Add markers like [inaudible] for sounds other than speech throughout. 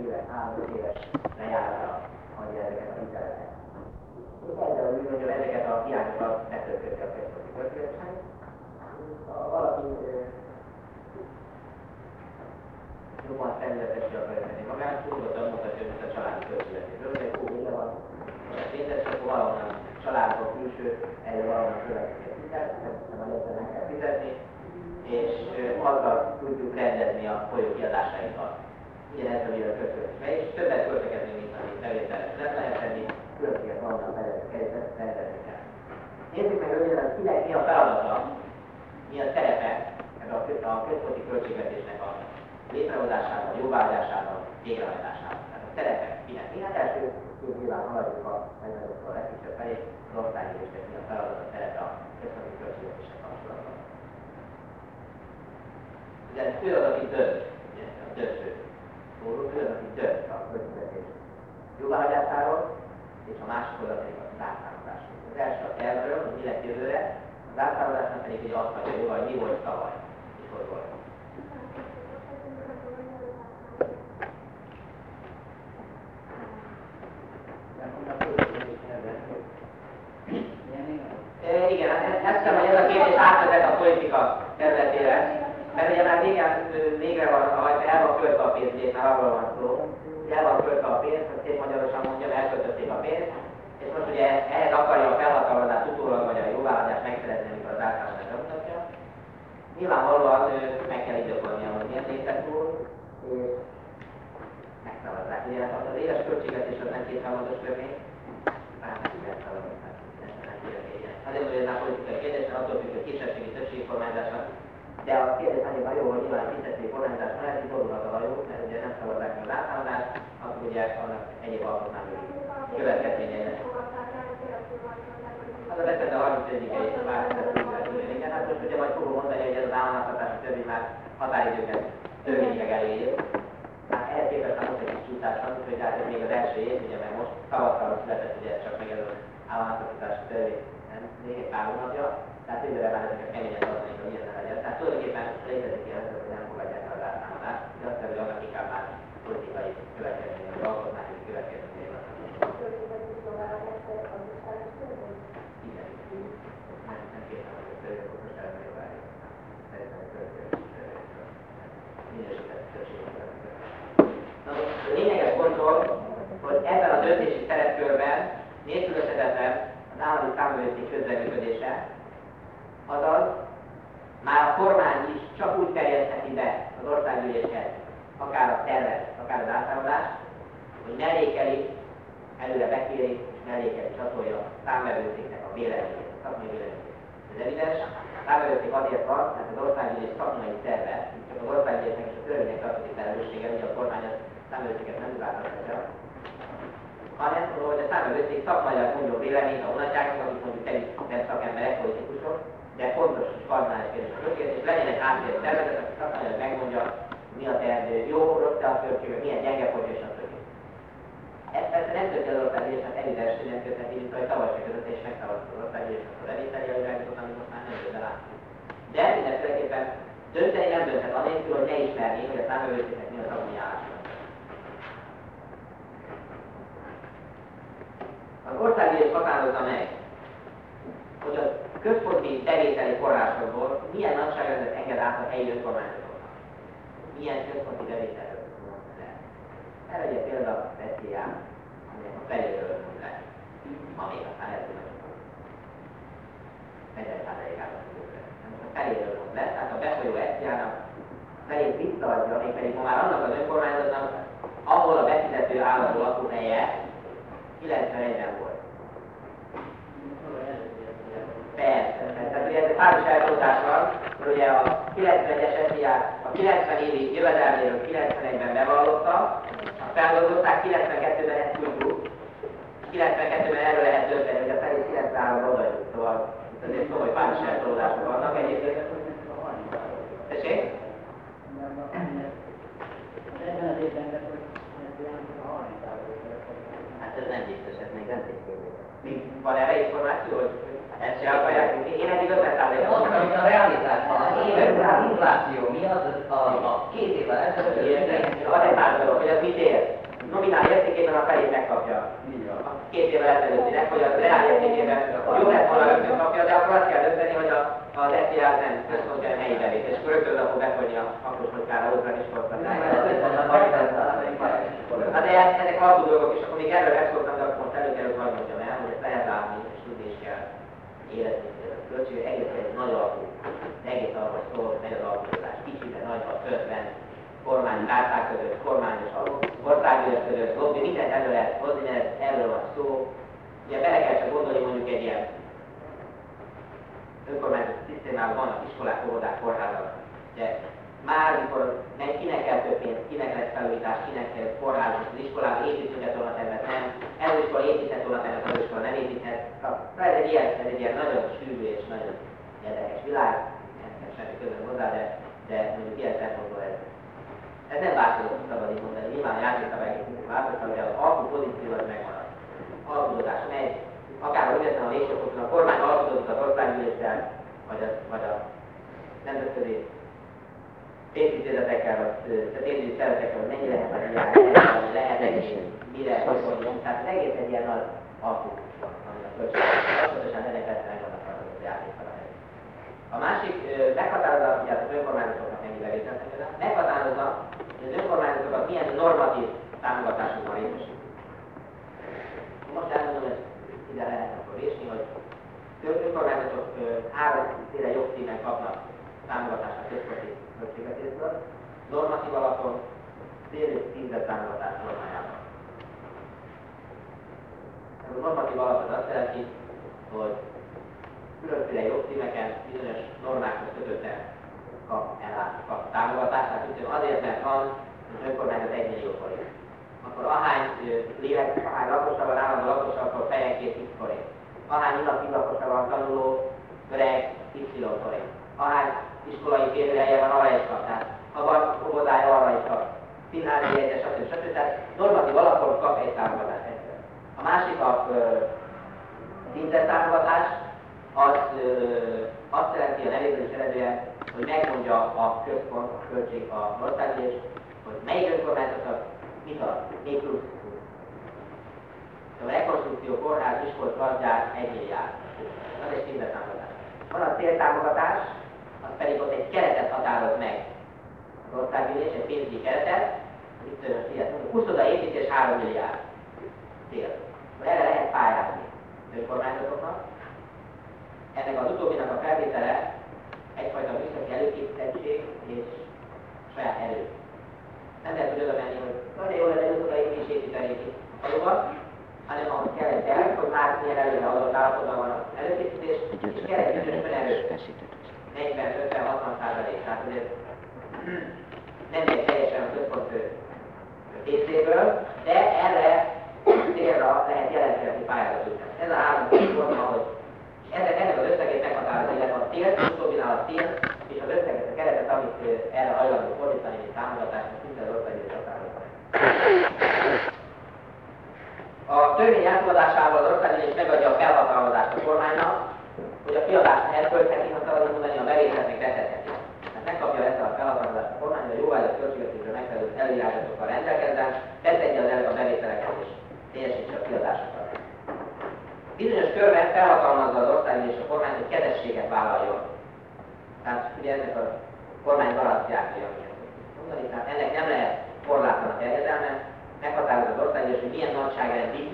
éves, három éves lejárára adja ezeket a hiteleket. És ezzel a bizonyos ezeket a hiányokat betöltötte a központi költségvetés. Valaki jobban felületesi akarja tenni magát, nyugodtan mutatja, hogy a családi költségvetésről, hogy egy jó vége van, a pénzes, akkor valahonnan családból külső, erre valahonnan következik fizet, nem a kell fizetni, és azzal tudjuk rendezni a folyó kiadásainkat. A a költségvetésbe, és többet költekezni, mint amit bevételes nem lehet tenni, különbözően vannak rendezni kell. Nézzük meg röviden, kinek mi a feladata, mi a szerepe ebben a központi költségvetésnek a létrehozásában, jóvágyásában, végrehajtásában. Tehát a szerepe minek mi? Hát első két nyilván haladjuk a megnagyobbtól a legkisebb felé, az országgyűlésnek mi a feladat, a szerepe a központi költségvetéssel kapcsolatban. Ugye ő az, aki dönt, a döntő. Ő az, aki dönt a költségvetés jóváhagyásáról, és a másik oldal pedig a zárszámadásról. Az első a tervről, mi lett jövőre, a zárszámadásnak pedig ugye azt mondja, hogy mi volt tavaly, és hogy volt. igen, hát ezt hiszem, hogy ez a kérdés átvezet a politika területére, mert ugye már régen végre van, el van költve a pénz, már arról van szó, el van költve a pénz, hogy szép magyarosan mondjam, elköltötték a pénzt, és most ugye ehhez akarja a felhatalmazást utólag, vagy a jóvállalást megszerezni, amikor az általános bemutatja. Nyilvánvalóan meg kell időkolnia, hogy milyen túl, és megszavazzák. Ugye az éves költségvetés az nem kétszázados törvény, hát nem szavazni azért mondja, hogy ez a politikai kérdés, mert attól függ, hogy kisebbségi többségi kormányzásnak. De a kérdés annyiban jó, hogy nyilván kisebbségi kormányzás mellett fordulnak a hajók, mert ugye nem szavazzák meg az általánást, akkor ugye annak egyéb alkotmányi következményei lesz. Az a beszéd a 31 egy igen, hát most ugye majd fogom mondani, hogy ez az államháztartási törvény már határidőket törvényileg elérjük. Hát ehhez képest már most egy kis csúszás van, úgyhogy hát még az első év, ugye, mert most tavasszal született ugye csak meg ez az államháztartási törvény néhány pár hónapja, tehát jövőre már ezeket keményen tartani, hogy ilyen legyen. Tehát tulajdonképpen létezik ilyen helyzet, hogy nem fogadják el az átszámadást, de azt hogy annak inkább már politikai következménye, vagy alkotmányi következménye van. Igen. Nem, Na most a lényeges gondol, hogy ebben a döntési szerepkörben nélkülözhetetlen az állami számolőszék közreműködése, azaz már a kormány is csak úgy terjesztheti be az országgyűléshez, akár a tervet, akár az általánozást, hogy mellékeli, előre bekéri, és mellékeli csatolja a számvevőszéknek a véleményét, a véleményét. Ez evidens, a számvevőszék azért van, mert az országgyűlés szakmai szerve, csak az országgyűlésnek és a törvények tartozik felelőssége, hogy a kormány a számvevőszéket nem változtatja, hanem hogy a számövőszék szakmailag mondjon véleményt a vonatságnak, akik mondjuk teli nem szakemberek, politikusok, de fontos és kardinális kérdés a tökélet, és legyen egy háttér tervezet, aki szakmailag megmondja, mi a teendő jó, rossz a költségek, milyen gyenge pontja és a többi. Ezt persze nem történt az országgyűlésnek evidens, hogy nem köteti, mint ahogy tavaly se kötött, és megszavazta az országgyűlés, akkor levételi előreállított, amit most már nem jön át. De mindenféleképpen dönteni nem dönthet anélkül, hogy ne ismerné, hogy a számövőszéknek mi a szakmai állása. Az országgyűlés határozza meg, hogy a központi bevételi forrásokból milyen nagyságrendet enged át a helyi önkormányzatoknak. Milyen központi bevételről lehet. Erre egy példa a SZIA, aminek a feléről le. Ma még aztán hogy 40%-át Most a feléről mond le, tehát a befolyó SZIA-nak felét visszaadja, pedig ma már annak az önkormányzatnak, ahol a befizető állandó lakóhelye 91-ben volt. Persze, tehát ugye ez páros eltolódás van, hogy ugye a 91-es SZIA a 90 évi jövedelméről 91-ben bevallotta, a feldolgozták, 92-ben ezt tudjuk, 92-ben erről lehet dönteni, hogy a felé 93-ban odaadjuk, szóval itt azért komoly páros eltolódások vannak egyébként. Tessék? Ebben az évben ez nem biztos, ez még nem Még van erre információ, hogy ezt se akarják? Én eddig 50 százalékot mondtam. Azt, amit a realitásban, az éves infláció miatt, a, a két évvel ezelőtt... Van egy más dolog, hogy ez mit ér? megkapja. A két évvel ezelőttinek, hogy az reálértékében jó lett volna rögtön kapja, de akkor azt kell dönteni, hogy a, az SZIA nem központ, hanem helyi bevét, és akkor rögtön akkor befolyni a kapos kockára, otra is Na de ezek alapú dolgok, és akkor még erről beszéltem, de akkor most előkerül hogy mondjam el, hogy ezt lehet látni, és tudni is kell érezni, hogy a költség egész egy nagy alapú, egész arról szól, megy az alapozás, kicsit, nagyban, 50, kormány kárták között, kormányos országgyűlös között, lobby, mindent elő lehet hozni, mert erről van szó. Ugye bele kell csak gondolni mondjuk egy ilyen önkormányzati szisztémában vannak iskolák, óvodák, kórházak. Ugye már mikor kinek kell több pénz, kinek lesz felújítás, kinek kell kórház, az iskolában építünk a tornatervet, nem, ez az iskola építhet tornatervet, az iskola nem építhet. Ez egy ilyen, ez egy ilyen nagyon sűrű és nagyon érdekes világ, nem semmi közön hozzá, de, de mondjuk ilyen szempontból ez ez nem változott, szabad így mondani. Nyilván a játékszabályok változtak, de az alkú pozíció az megmarad. Alkudozás megy, akár a ügyetlen a végsőfokon, a kormány alkudozik az országgyűléssel, vagy a, vagy a nemzetközi pénzintézetekkel, vagy pénzügyi szervezetekkel, hogy mennyi lehet az ilyen, [coughs] lehet egy, mire, hogy Tehát az egész egy ilyen nagy alkú, ami a költségek. Pontosan ennek persze megvannak a játékszabályok. A másik meghatározza, hogy az önkormányzatoknak mennyi bevételt meghatározza, hogy az önkormányzatokat milyen normatív támogatásokban részesít. Most elmondom, hogy ide lehet akkor vésni, hogy önkormányzatok háromféle jogcímen kapnak támogatást a központi költségvetésből, normatív alapon, fél és tízzel támogatás normájában. Ez a normatív alap az azt jelenti, hogy különféle jogcímeken bizonyos normákhoz kötöttek kap, ellát, kap támogatást, tehát azért, mert van az önkormányzat 1 millió forint. Akkor ahány lélek, ahány lakosa van, állandó lakosa, akkor fejenként x forint. Ahány inaktív lakosa van, tanuló, öreg, y forint. Ahány iskolai férőhelye van, arra is kap. Tehát ha van óvodája, arra is kap. Színházi jegyes, stb. stb. Tehát normatív alapon kap egy támogatást. A másik a szintett támogatás, az ö, azt jelenti a nevéből is eredően, hogy megmondja a központ, a költség, a országgyűlés, hogy melyik önkormányzatnak mit ad, még plusz. A rekonstrukció, kórház, iskolt, gazdaság, egy milliárd. Az egy szinte támogatás. Van a céltámogatás, az pedig ott egy keretet határoz meg. Az országgyűlés egy pénzügyi keretet, itt mondjuk 20 oda építés 3 milliárd cél. Erre lehet pályázni önkormányzatoknak. Ennek az utóbbinak a feltétele egyfajta műszaki előkészítettség és saját erő. Nem lehet, hogy oda menni, hogy nagyon jó lenne, oda is építenék itt a faluba, hanem ahhoz kell egy terv, hogy már milyen előre adott állapotban van az előkészítés, és kell egy bizonyos erő. 40, 50, 60 százalék. Tehát azért nem egy teljesen a központ részéből, de erre célra lehet jelentkezni pályázatot. Ez a három forma, hogy ennek, ennek az összegét meghatározza, illetve a cél, az utóbbinál a cél, és az összeget, a keretet, amit erre hajlandó fordítani, mint támogatást, szinte az országgyűlés határozza. A törvény elfogadásával az országgyűlés megadja a felhatalmazást a kormánynak, hogy a kiadást elköltheti, ha szabad mondani, a bevételnek betetheti. Hát megkapja ezt a felhatalmazást a kormány, hogy a jóvágyott költségvetésre megfelelő előírásokkal rendelkezzen, tettegye az elő a bevételeket és teljesítse a kiadásokat. Bizonyos körben felhatalmazza az ország és a kormány, hogy kedességet vállaljon. Tehát ugye ezek a kormány garanciák, amiket mondani, tehát ennek nem lehet korlátlan a terjedelme, meghatározza az ország és hogy milyen nagyságrendig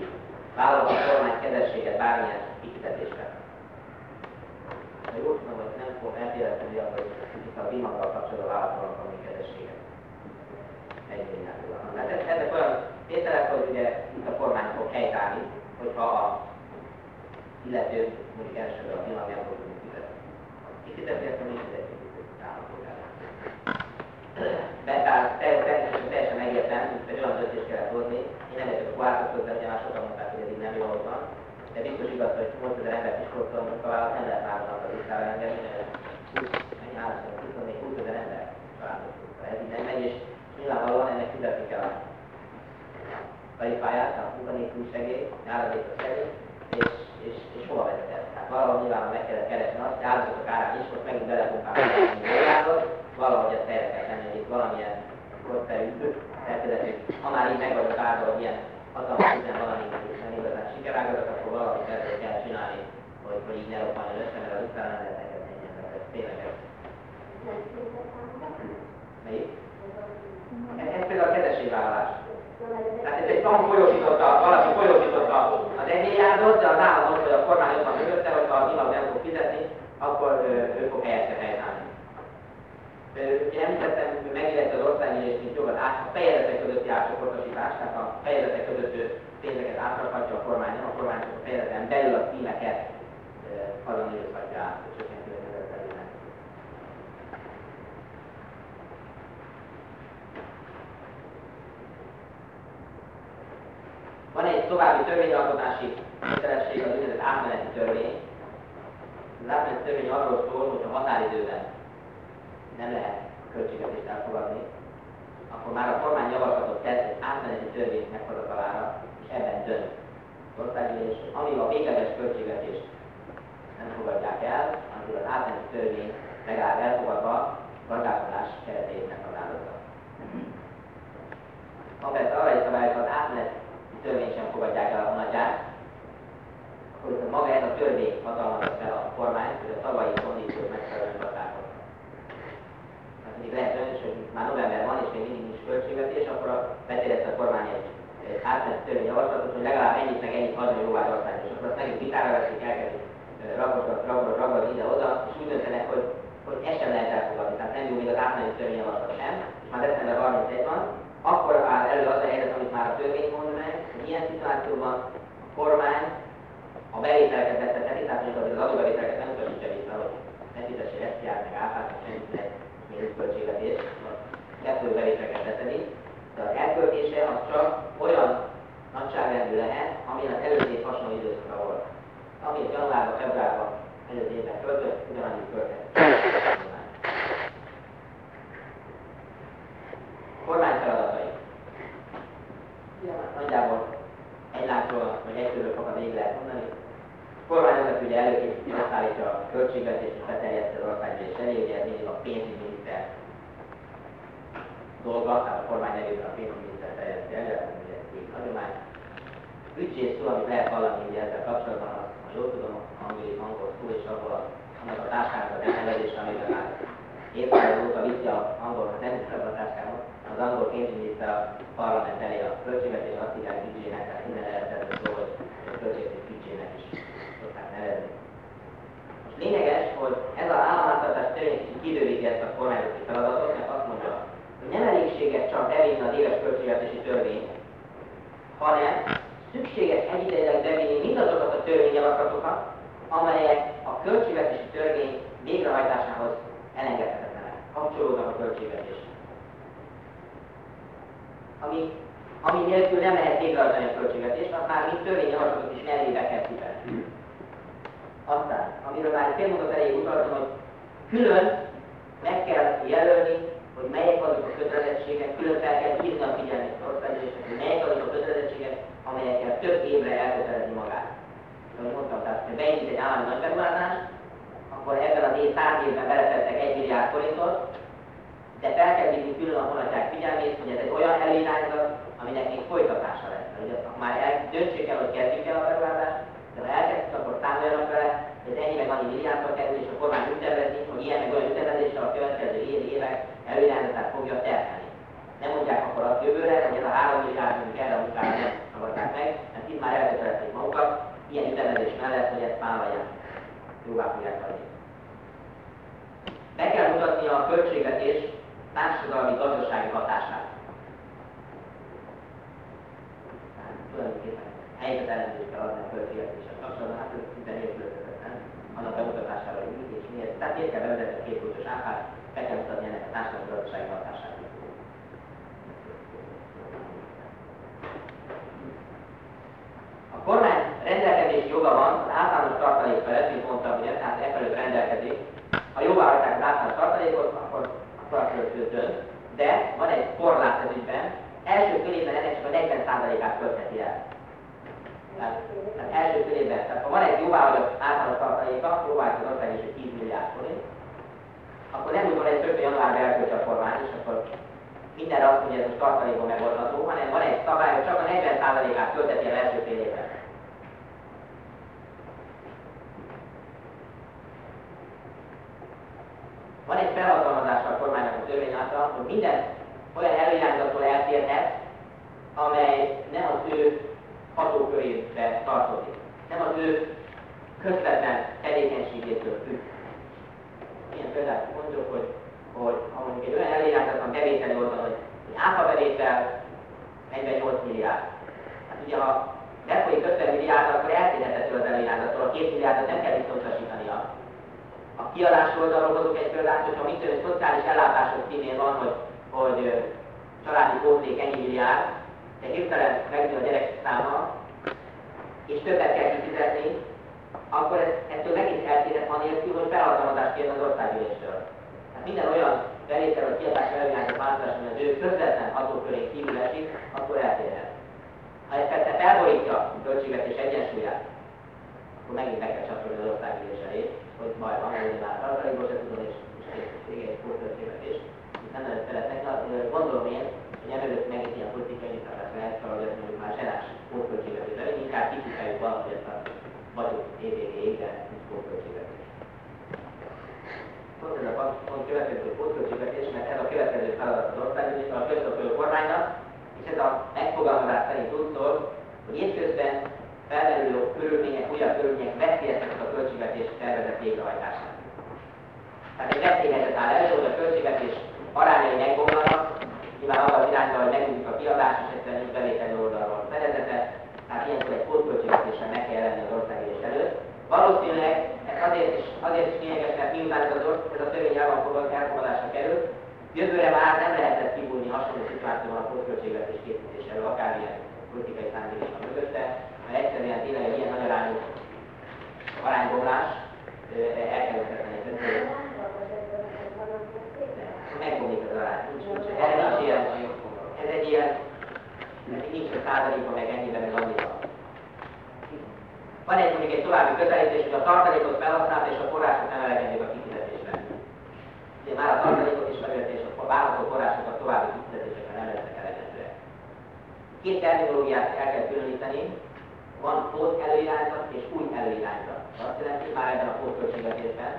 vállalhat a kormány kedességet bármilyen kifizetésre. Ha jól tudom, hogy nem fog eltéretni hogy itt a bímaggal kapcsolatban vállalhatnak a kedességet. Egy Hát ezek olyan tételek, hogy ugye itt a kormány fog helytállni, hogyha a illető mondjuk elsőre a pillanatban nem tudunk fizetni. Kifizeti ezt a mi fizetjük állampolgárnak. Tehát természetesen teljesen egyértelmű, hogy olyan döntést kellett hozni, én nem értek változott, de másokan mondták, hogy eddig nem jól van. De biztos igaz, hogy 8000 embert is a munkavállalat nem lehet másnak a listára mert 20, mennyi állásra, 24 20 ezer ember családot Ez így nem megy, és nyilvánvalóan ennek fizetni kell. A tarifáját, a munkanélküli segély, nyáradék a segély, és és, és hova vezetett. Tehát valahol nyilván meg kellett keresni azt, hogy áldozatok árán is, most megint belepumpálni a valahogy ezt helyre kell tenni, hogy itt valamilyen korszerű elkezdetünk, ha már így meg vagyok árva, hogy ilyen hatalmas üzen valami, igazán sikerágazat, akkor valamit erről kell csinálni, hogy, hogy így ne robbanjon össze, mert az utána lehet neked menjen, mert ez tényleg ez. Melyik? Ez, például a kezességvállalás. Tehát ez egy van folyosította, valaki folyosította az egy milliárdot, de az államot vagy a kormány ott van mögötte, hogyha az ilag nem fog fizetni, akkor ő, ő fog helyette helytállni. Én említettem, hogy megillette az országgyűlés, mint jogat át, a fejezetek közötti átcsoportosítás, tehát a fejezetek között pénzeket átrakhatja a kormány, a kormány, a fejezeten belül a címeket azon időzhatja át, csökkenti a területet. Van egy további törvényalkotási kötelesség, az úgynevezett átmeneti törvény. Az átmeneti törvény arról szól, hogy a határidőben nem lehet költségvetést elfogadni, akkor már a kormány javaslatot tesz egy átmeneti törvény meghozatalára, és ebben dönt az országgyűlés, amíg a végleges költségvetést nem fogadják el, addig az átmeneti törvény legalább elfogadva gazdálkodás kereteit meghatározza. Ha persze arra is szabályok, az átmeneti törvény sem fogadják el a nagyját, akkor maga ez a törvény hatalmazza fel a kormányt, hogy a tavalyi kondíciót megfelelően olyan is, hogy már november van, és még mindig nincs költségvetés, akkor a beterjesztett a kormány egy, egy átmeneti törvényjavaslatot, hogy legalább ennyit meg ennyit hagyjon jóvá ország, és akkor azt megint vitára veszik, elkezdik ragadni, ragadni, ragadni ide-oda, és úgy döntenek, hogy, hogy ezt sem lehet elfogadni, tehát nem jó még az átmeneti törvényjavaslat sem, és már december 31 van, akkor áll elő az a helyzet, amit már a törvény mond meg, hogy ilyen szituációban a kormány a bevételeket vesztetheti, tehát mondjuk az adóbevételeket nem utasítja vissza, hogy ne fizessél ezt jár, meg áfát, meg semmit, költségvetés, kettő bevételeket beszedi, de az elköltése az csak olyan nagyságrendű lehet, amilyen az előző hasonló időszakra volt. Amit januárban, februárban előző évben költött, ugyanannyit költött. Kormány feladatai. Nagyjából egy lábról, vagy egy körül fogad végig lehet mondani. A kormányozat ugye előkészíti, összeállítja a költségvetést, és beterjeszti az országgyűlés elé, ugye ez mindig a pénzügyminiszter dolga, tehát a kormány nevében a pénzügyminiszter terjeszti elő, ez ugye egy hagyomány. Büdzsés szó, amit lehet hallani ugye ezzel kapcsolatban, az, ha jól tudom, angol, angol szó, és abból a, annak a táskának az elnevezése, amiben már évszállal óta viszi a angol, nem hiszem a táskámat, az angol pénzügyminiszter a parlament elé a költségvetés azt hívják büdzsének, tehát innen eredetett szó, hogy a költségvetés büdzsének is lényeges, hogy ez az államháztartás törvény kibővíti ezt a kormányzati feladatot, mert azt mondja, hogy nem elégséges csak bevinni az éves költségvetési törvényt, hanem szükséges egyidejileg bevinni mindazokat a törvényjavaslatokat, amelyek a költségvetési törvény végrehajtásához elengedhetetlenek, kapcsolódnak a költségvetéshez. Ami, ami nélkül nem lehet végrehajtani a költségvetést, az már mint törvényjavaslatot is mellébe kell kivenni. Aztán, amiről már fél mondat elég utaltam, hogy külön meg kell jelölni, hogy melyek azok a kötelezettségek, külön fel kell hívni a figyelmet az országgyűlésnek, hogy melyek azok a kötelezettségek, amelyekkel több évre elkötelezni magát. Ahogy mondtam, tehát, hogy beindít egy állami nagy beruházást, akkor ebben az év száz évben beletettek egy milliárd forintot, de fel kell hívni külön a vonatják figyelmét, hogy ez egy olyan előirányzat, aminek még folytatása lesz. Hogy már el, döntsék el, hogy kezdjük el a beruházást, de ha elkezdtük, akkor számoljanak vele, hogy ez ennyi meg annyi milliárdba kerül, és a kormány úgy tervezni, hogy ilyen meg olyan ütemezéssel a következő év, évek előirányzatát fogja termelni. Nem mondják akkor azt jövőre, hogy ez a három milliárd, mondjuk erre a munkára nem szabadták meg, mert itt már elkötelezték magukat, ilyen ütemezés mellett, hogy ezt vállalják. Jóvá fogják hagyni. Be kell mutatni a költségvetés társadalmi gazdasági hatását. Tulajdonképpen helyzetelemzést kell adni a költségvetéssel kapcsolatban, hát ez minden nélkülözhetetlen annak bemutatására, mit és miért. Tehát miért kell bevezetni a két kultos áfát, be kell mutatni ennek a társadalmi gazdasági hatását. A kormány rendelkezés joga van az általános tartalék felett, mint mondtam, ugye, tehát e felett rendelkezik. Ha jóvá hagyták az általános tartalékot, akkor a tartalékot dönt, de van egy korlát ez ügyben, első fél évben ennek csak a 40%-át költheti el. Tehát, tehát első fél évben, tehát ha van egy jóváhagyott általános tartaléka, jóváhagyott az ország is egy 10 milliárd forint, akkor nem úgy van, hogy rögtön januárban elköltse a hogy ez most tartalékban megoldható, hanem van egy szabály, hogy csak a 40%-át százalékát költeti el első fél évben. Van egy felhatalmazása a kormánynak a törvény által, hogy minden olyan előirányzatról eltérhet, amely nem az ő hatókörébe tartozik, nem az ő közvetlen tevékenységétől függ. Ilyen példát mondjuk, hogy, hogy ha mondjuk egy olyan előirányzat van bevételi oldalon, hogy, hogy áfabevétel 48 milliárd. Hát ugye ha befolyik 50 milliárd, akkor eltérhetető az előirányzattól, a 2 milliárdot nem kell visszautasítania a kiadás oldalról hozok egy példát, hogyha mit tudom, szociális ellátások címén van, hogy, hogy családi pótlék ennyi milliárd, de hirtelen megnő a gyerek száma, és többet kell kifizetni, akkor ez, ettől megint eltérhet anélkül, hogy felhatalmazást kérne az országgyűléstől. Tehát minden olyan bevétel vagy kiadás előirányzat változás, ami az ő közvetlen hatókörén kívül esik, akkor eltérhet. Ha ez persze felborítja a költségvetés egyensúlyát, akkor megint meg kell csatolni az országgyűlés elé, hogy baj van, hogy már tartalékból se tudom, és, és egy pótköltségvetés. Itt nem lehet szeretnek, gondolom én, hogy előtt megint ilyen politikai nyitás lehet fel, hogy mondjuk már zsenás pótköltségvetés elég, inkább kicsikáljuk valahogy ezt a vagyok évvégéig, de nincs pótköltségvetés. Pont ez következő pótköltségvetés, mert ez a következő feladat az országgyűlésnek, a közöttől kormánynak, és ez a megfogalmazás szerint úgy hogy évközben felmerülő körülmények, újabb körülmények veszélyeztetik a költségvetés tervezett végrehajtását. Tehát egy veszélyhelyzet áll elő, hogy a költségvetés arányai megbomlanak, nyilván abban az irányban, hogy megújjuk a kiadás, és egyszerűen nincs bevételi oldalról fedezete, tehát ilyenkor egy pótköltségvetéssel meg kell jelenni az országgyűlés előtt. Valószínűleg azért is, azért is lényeges, mert miután ez, az, ez a törvény elfogadásra kerül, jövőre már nem lehetett kibújni hasonló szituációban a pótköltségvetés készítéséről, akármilyen politikai szándék van mögötte, mert egyszerűen tényleg egy ilyen nagy arányú aránybomlás elkerülhetetlen. Megbomlik az arány. Nincs, nincs, ilyen, ez egy ilyen, nincs a százalékban meg ennyiben, meg annyiban. Van egy mondjuk egy további közelítés, hogy a tartalékot felhasznált és a források nem elegendők a kifizetésre. Ugye már a tartalékot is felület és a várható forrásokat további kifizetésekre nem lesznek elegendőek. Két terminológiát el kell különíteni, van pót előirányzat és új előirányzat. Azt jelenti, már ebben a pótköltségvetésben.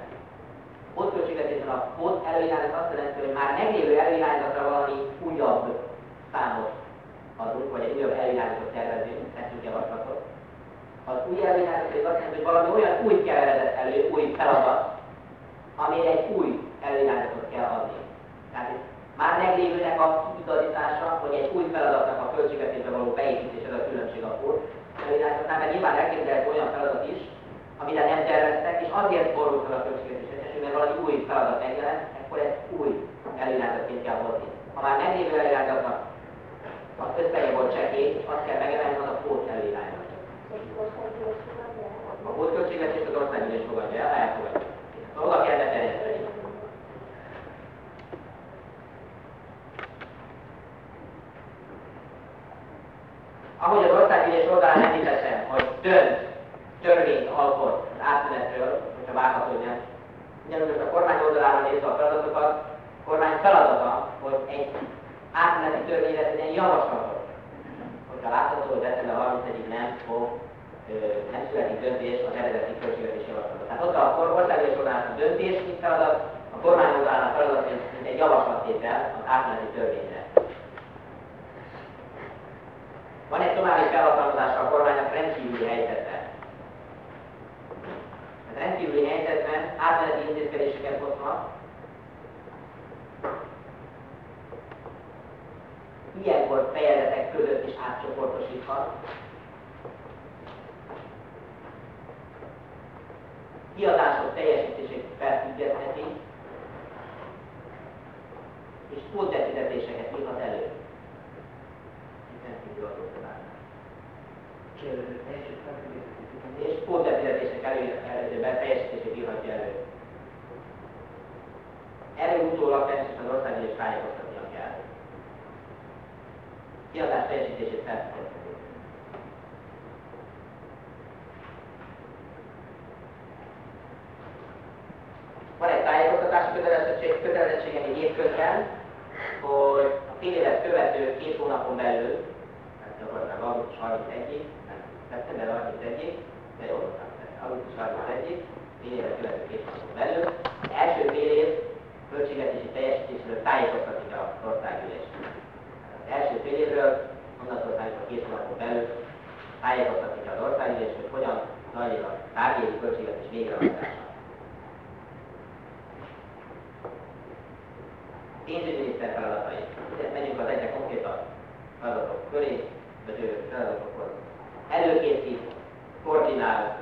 Pótköltségvetésben a pót előirányzat azt jelenti, hogy már meglévő előirányzatra valami újabb számot adunk, vagy egy újabb előirányzatot tervezünk, teszünk javaslatot. Az új az azt jelenti, hogy valami olyan új keveredett elő, új feladat, amire egy új előirányzatot kell adni. Tehát már meglévőnek a igazítása, vagy egy új feladatnak a költségvetésbe való beépítés, ez a különbség a pót előirányzatnál, mert nyilván elképzelhető olyan feladat is, amire nem terveztek, és azért fordul fel a költségvetés esetén, mert valami új feladat megjelent, akkor ezt új előirányzatként kell hozni. Ha már meglévő előirányzatnak az összege volt csekély, és azt kell megjelenni, az a pót előirányzat. A pótköltségvetés az országgyűlés fogadja el, elfogadja. Oda kell beterjeszteni. Ahogy az országgyűlés oldalán említettem, hogy dönt, törvényt alkot az átmenetről, hogyha várható, hogy nem. Ugyanúgy a kormány oldaláról nézve a feladatokat, a kormány feladata, hogy egy átmeneti törvényre tegyen javaslatot. Hogyha látható, hogy december 31-ig nem fog nem születik döntés az eredeti költségvetési javaslatot. Tehát ott a országgyűlés oldalán a döntés, mint feladat, a kormány oldalán a feladat, mint egy javaslattétel az átmeneti törvényre. Van egy további felhatalmazása a kormánynak rendkívüli helyzetben. A rendkívüli helyzetben átmeneti intézkedéseket hoznak, ilyenkor fejezetek között is átcsoportosíthat. Kiadások teljesítését felfüggesztheti, és pótbefizetéseket írhat elő. És pótbefizetések előzőben teljesítését írhatja elő. Erről utólag természetesen az országgyűlés tájékoztatnia kell. Kiadás teljesítését felfüggeszteni. Van egy tájékoztatási kötelezettség, kötelezettsége még évközben, hogy a fél évet követő két hónapon belül gyakorlatilag augusztus 31-ig, nem, szeptember 31-ig, de jó, augusztus 31-ig, fél éve követő két hónapon belül, első fél év költségvetési teljesítésről tájékoztatni a országgyűlést. Az első fél évről, onnantól számítva két hónapon belül tájékoztatni az országgyűlést, hogy hogyan zajlik a tárgyévi költségvetés végrehajtása. pénzügyminiszter feladatai. Ugye megyünk az egyre konkrétabb feladatok köré, vagy feladatokhoz. Előkészít, koordinál,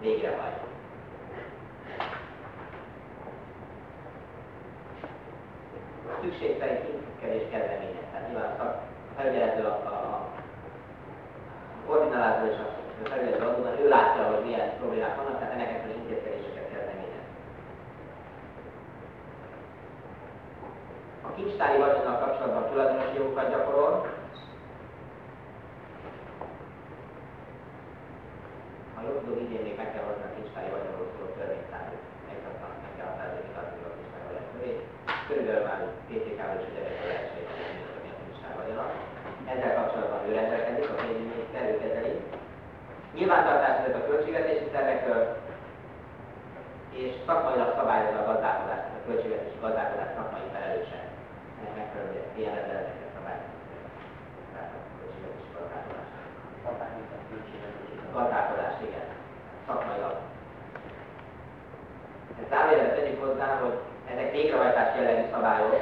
végrehajt. Szükség szerint intézkedés kezdeményez. Nyilván a a, a, a koordinálásról és a felügyelező adóban ő látja, hogy milyen problémák vannak, tehát ennek az intézkedéseket kezdeményez. A kincstári vagyonnal kapcsolatban tulajdonosi jogokat gyakorol, a jogdó idén még meg kell hozni a kincstári vagyonról szóló törvényszámot. Megkapnak, meg kell határozni a kincstári vagyon. Körülbelül már PTK-val is lehet sejteni, hogy a kincstári vagyona. Ezzel kapcsolatban ő rendelkezik, a pénzügyminiszter, ő kezeli. Nyilvántartás ezek a költségvetési tervekről, és szakmailag szabályozza a gazdálkodást, a költségvetési gazdálkodás szakmai felelőse. Ennek megfelelően ilyen rendeleteket szabályozni. Tehát a költségvetési gazdálkodás. Gazdálkodás, igen. Szakmailag. Ezt zárójelbe tegyük hozzá, hogy ezek végrehajtás jellegű szabályok,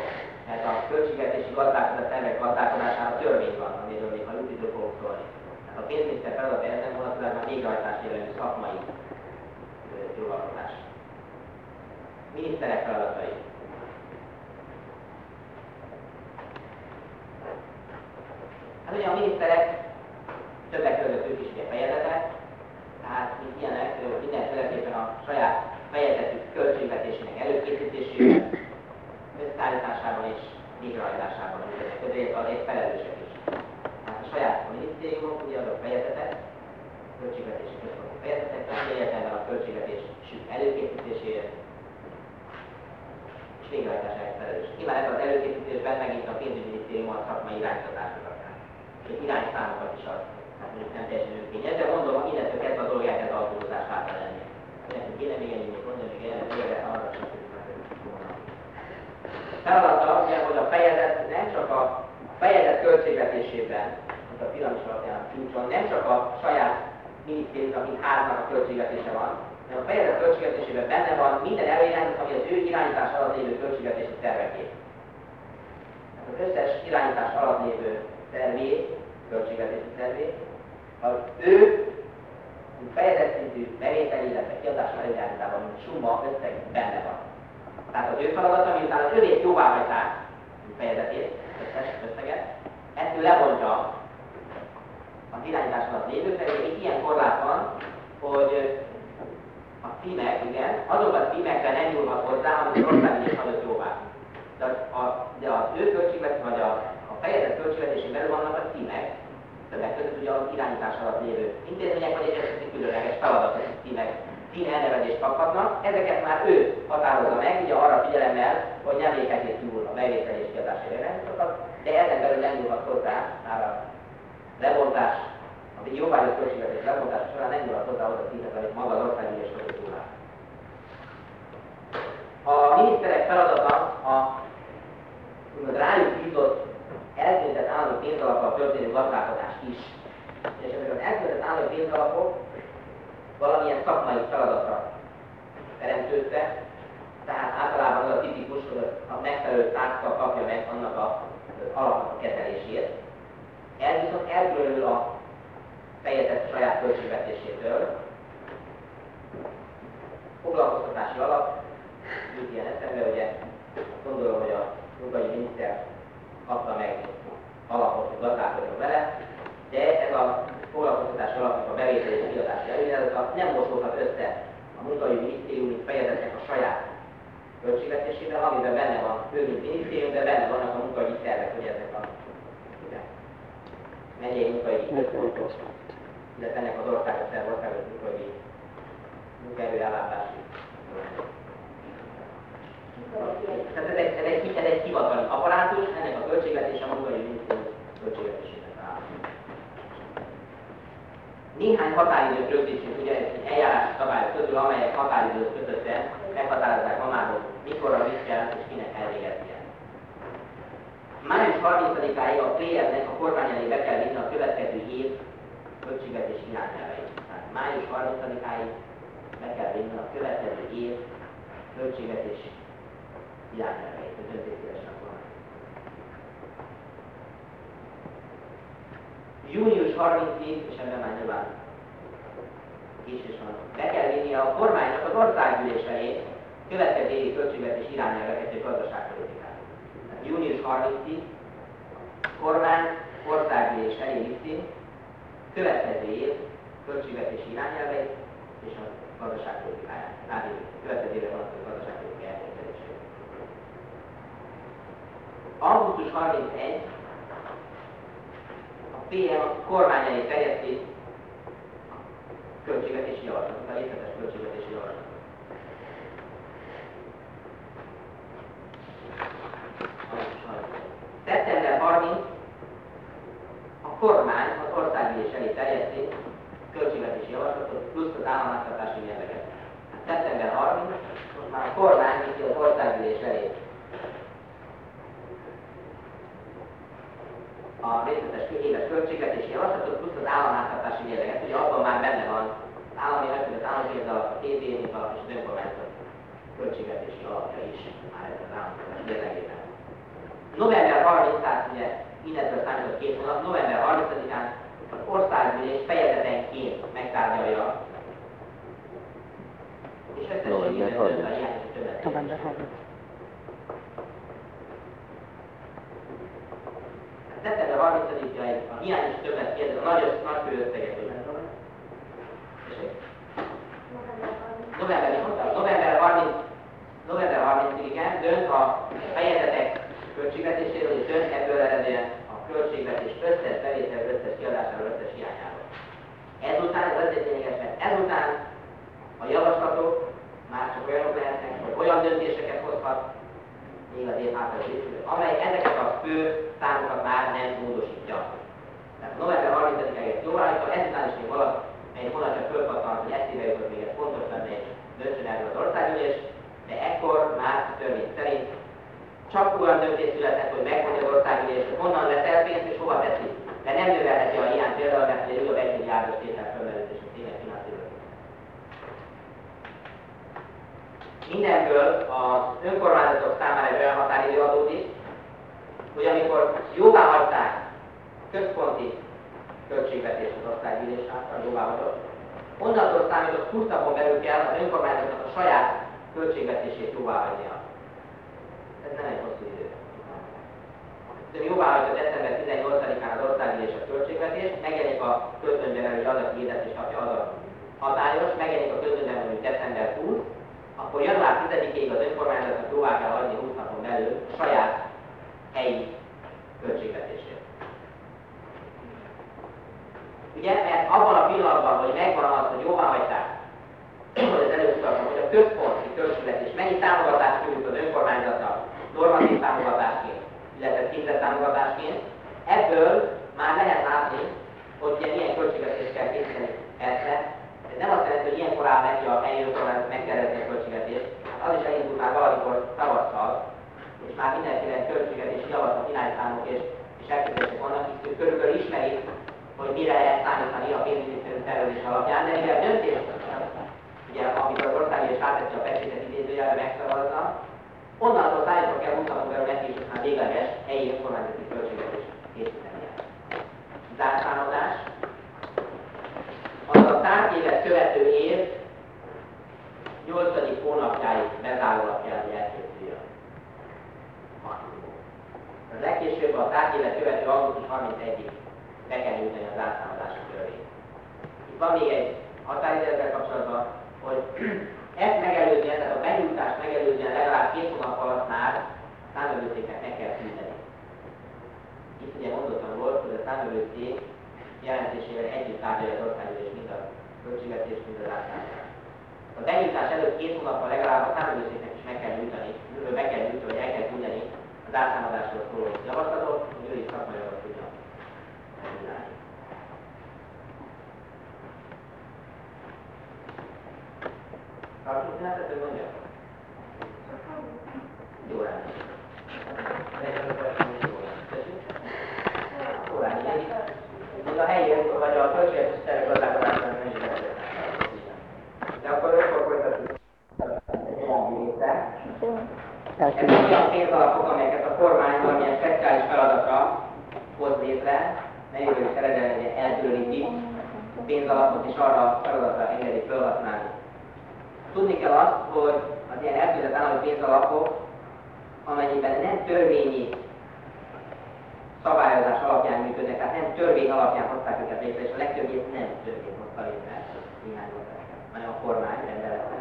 mert a költségvetési gazdálkodás tervek gazdálkodására törvény van, amiről még ha jutító fogok szólni. A pénzminiszter feladata ezen vonatkozásban végrehajtás jellegű szakmai jogalkotás. Miniszterek feladatai. Hát ugye a miniszterek többek között ők is ugye fejezetek, tehát mint ilyenek mindenféleképpen a saját fejezetük költségvetésének előkészítésében, összeállításában és végrehajtásában működnek, ezért azért felelősek saját minisztériumok ugye azok fejezetek, költségvetési központú fejezetek, nem a költségvetés előkészítéséért és végrehajtásáért felelős. Nyilván ez az előkészítésben megint a pénzügyminisztérium a szakmai irányítatásokat és irányszámokat is ad. Hát mondjuk nem teljesen önkényes, de mondom, hogy innentől kezdve a dolog elkezd autózás hátra lenni. Nekünk kéne még ennyi, még mondja, még erre, végre arra sem Feladata ugye, hogy a fejezet nem csak a fejezet költségvetésében, mint a piramis alapján csúcson, nem csak a saját minisztériumnak, mint háznak a költségvetése van, hanem a fejezet költségvetésében benne van minden előirányzat, ami az ő irányítás alatt lévő költségvetési terveké. Az összes irányítás alatt lévő tervét, költségvetési tervét, az ő fejezet szintű bevétel, illetve kiadás előirányzatában, mint summa összeg benne van. Tehát az ő feladata, miután az övét jóváhagyták, fejezetét, összes összeget, ezt ő levonja az irányítás alatt lévő felé, és ilyen korlát van, hogy a címek, igen, azok a címekre nem nyúlhat hozzá, amit az országgyűlés hagyott jóvá. De, a, de az ő költségvetés, vagy a, a fejezet költségvetésén belül vannak a címek, többek között ugye az irányítás alatt lévő intézmények, vagy egy különleges feladatok címek cím kaphatnak, ezeket már ő határozza meg, ugye arra figyelemmel, hogy nem léphetik túl a bevétel és kiadási de ezen belül nem nyúlhat hozzá már a lebontás, a jóvágyott költségvetés lebontása során nem nyúlhat hozzá az a címet, amit maga az országgyűlés hozott. A miniszterek feladata a rájuk bízott elköltett állami pénzalappal történő gazdálkodás is. És ezek az elköltett állami pénzalapok valamilyen szakmai feladatra teremtődve, tehát általában az a tipikus, hogy a megfelelő tárca kapja meg annak a alapnak a. Ez viszont elkülönül a fejezet saját költségvetésétől. Foglalkoztatási alap, jut ilyen eszembe, ugye gondolom, hogy a munkai miniszter kapta meg alapot, hogy gazdálkodjon vele, de ez a foglalkoztatás alapnak a bevétel és kiadási előirányzata nem mosódhat össze a munkaügyi minisztérium, mint fejezetnek a saját költségvetésével, amiben benne van ő, mint minisztérium, de benne vannak a munkahogyi szervek, hogy ezek a megyei központok, illetve ennek az országos szerv, országos munkahogyi munkaerőállátási tehát ez egy, ez egy, ez egy hivatali apparátus, ennek a költségvetése a munkai minisztérium költségvetésében áll. Néhány határidőt rögzítsünk, ugye eljárási szabályok közül, amelyek határidőt kötötten meghatározzák mamáról, mikorra mit kell és kinek elvégeznie. Május 30-áig a playernek a kormány elé be kell vinni a következő év költségvetés irányelveit. Tehát május 30-áig be kell vinni a következő év költségvetés irányelveit, hogy döntésszívesen Június 30-ig, és ebben már nyilván késés van, be kell vinni a kormánynak az országgyűlés elé következő évi költségvetés irányelveket és gazdaságpolitikát. Június 30-ig kormány országgyűlés elé viszi következő év költségvetési irányelveit és a gazdaságpolitikáját. Rádió, következő évre van a gazdaságpolitika elképzelését. Augusztus 31 a PM a kormány elé terjeszti költségvetési javaslatot, a részletes költségvetési javaslatot. Szeptember 30 a kormány az országgyűlés elé terjeszti költségvetési javaslatot plusz az államháztartási mérleget. Hát szeptember 30 most már a kormány viszi az országgyűlés elé a részletes éves költségvetési javaslatot plusz az államháztartási mérleget. Ugye abban már benne van az állami az állami a évi alap és az önkormányzat költségvetési alapja is már ez az államháztartási mérlegében. November 30, tehát ugye innentől számított két hónap, november 30-án az országgyűlés fejezetenként megtárgyalja és összességében dönt a hiányos többet. November 30. Szeptember 30-ig a hiányos többet kérdez, a nagy, nagy főösszeget, hogy November, november 30, november 30-ig igen, dönt a fejezetek költségvetéséről, és dönt ebből eredően a költségvetés összes bevétel, összes kiadásáról, összes hiányáról. Ezután, ez azért lényeges, mert ezután a javaslatok már csak olyanok lehetnek, hogy olyan döntéseket hozhat, még az év amely ezeket a fő számokat már nem módosítja. Tehát november 30-ig ezt jóvállítva, ezután is még valaki, honnan csak fölpattant, hogy eszébe jutott még ez fontos lenne, és döntsön erről az országgyűlés, de ekkor már törvény szerint csak olyan döntés született, hogy megmondja az országgyűlés, hogy honnan lesz el pénzt és hova teszi. De nem növelheti a hiány például, mert egy újabb egy milliárdos tétel fölmerült és a tényleg finanszírozott. Mindenből az önkormányzatok számára egy olyan határidő adódik, hogy amikor jóvá hagyták központi költségvetés az országgyűlés által jóváhagyott, onnantól számított 20 napon belül kell az önkormányzatnak a saját költségvetését jóváhagynia ez nem egy hosszú idő. De jóvá hagyta december 18-án az országgyűlés a költségvetés, megjelenik a közönyben, hogy az a hirdetés napja az a hatályos, megjelenik a hogy december 20, akkor január 10-ig az önkormányzatnak jóvá kell hagyni 20 napon belül a saját helyi költségvetését. Ugye, mert abban a pillanatban, hogy megvan az, hogy jóvá hagyták, hogy az előbb hogy a központi költségvetés mennyi támogatást nyújt az önkormányzatnak normatív támogatásként, illetve képzett támogatásként. Ebből már lehet látni, hogy ugye milyen költségvetést kell készíteni erre. Ez nem azt jelenti, hogy ilyenkor áll neki a helyi önkormányzat megtervezni a költségvetést. Hát az is elindult már valamikor tavasszal, és már mindenféle költségvetési javaslat, irányszámok és, és elképzelések vannak, hisz körülbelül ismerik, hogy mire lehet számítani a pénzügyi tervezés alapján, de mivel döntés, ugye amikor az ország és áteszi a pecsétet idézőjelbe megszavazza, Onnantól szállítva kell 20 napon belül neki is aztán végleges helyi önkormányzati költségvetés készítenie. Zárszámadás. Az a tárgyévet követő év 8. hónapjáig bezárólag kell, hogy elkészüljön. Az legkésőbb a tárgyévet követő augusztus 31-ig be kell nyújtani az zárszámadási törvényt. Itt van még egy határidővel kapcsolatban, hogy ezt megelőzően, tehát a benyújtást megelőzően legalább két hónap alatt már a számövőszéknek meg kell küldeni. Itt ugye mondottam volt, hogy a számövőszék jelentésével együtt tárgyalja az országgyűlés a költségvetés művelására. A benyújtás előtt két hónappal legalább a számolőszéknek is meg kell nyújtani, meg kell nyújtani, hogy el kell küldeni az áttámadásról szóló javaslatot, hogy ő is szakmai alatt tudja megvizsgálni. Tartunk lehet, hogy mondja? Jó rendben. Még a helyi vagy a költséges tervgazdálkodásban nem is De akkor akkor folytatjuk. Ezek olyan pénzalapok, amelyeket a kormány valamilyen speciális feladatra hoz létre, melyről is eredetileg elkülöníti pénzalapot és arra a feladatra engedi felhasználni. Tudni kell azt, hogy az ilyen elkülönített állami pénzalapok, amennyiben nem törvényi szabályozás alapján működnek, tehát nem törvény alapján hozták őket létre, és a legtöbb ilyet nem törvény hozta létre, néhány hanem a kormány rendelete.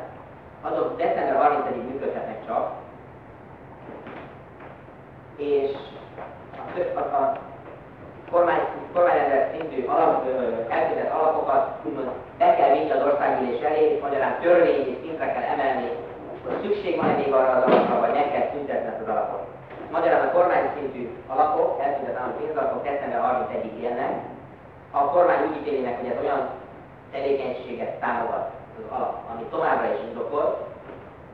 Azok december 30-ig működhetnek csak, és a, a, a kormány, kormányrendelet szintű alap, elkészített alapokat úgymond be kell vinni az országgyűlés elé, magyarán törvényi szintre kell emelni, hogy szükség van-e még arra az alapra, vagy meg kell szüntetni az alapot. Magyarán a kormány szintű alapok, elkészített állami pénzalapok december 31-ig élnek. A kormány úgy ítéli meg, hogy ez olyan tevékenységet támogat az alap, ami továbbra is indokolt,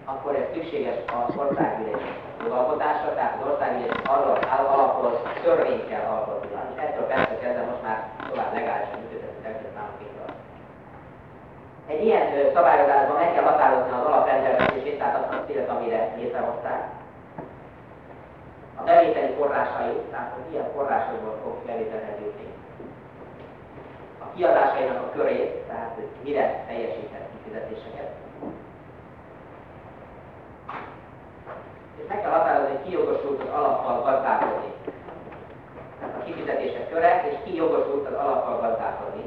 akkor ez szükséges az országgyűlés jogalkotása, tehát az országgyűlés arról alapról törvényt kell alkotni. És ettől persze kezdve most már tovább legálisan működtetni elkezdett államkézzel. Egy ilyen szabályozásban meg kell határozni az alaprendelkezését, tehát azt a célt, amire létrehozták. A bevételi forrásai, tehát hogy ilyen forrásokból fog bevételhez jutni. A kiadásainak a körét, tehát hogy mire teljesíthet kifizetéseket és meg kell határozni, hogy ki jogosult az alappal gazdálkodni. Tehát a kifizetések köre, és ki jogosult az alappal gazdálkodni.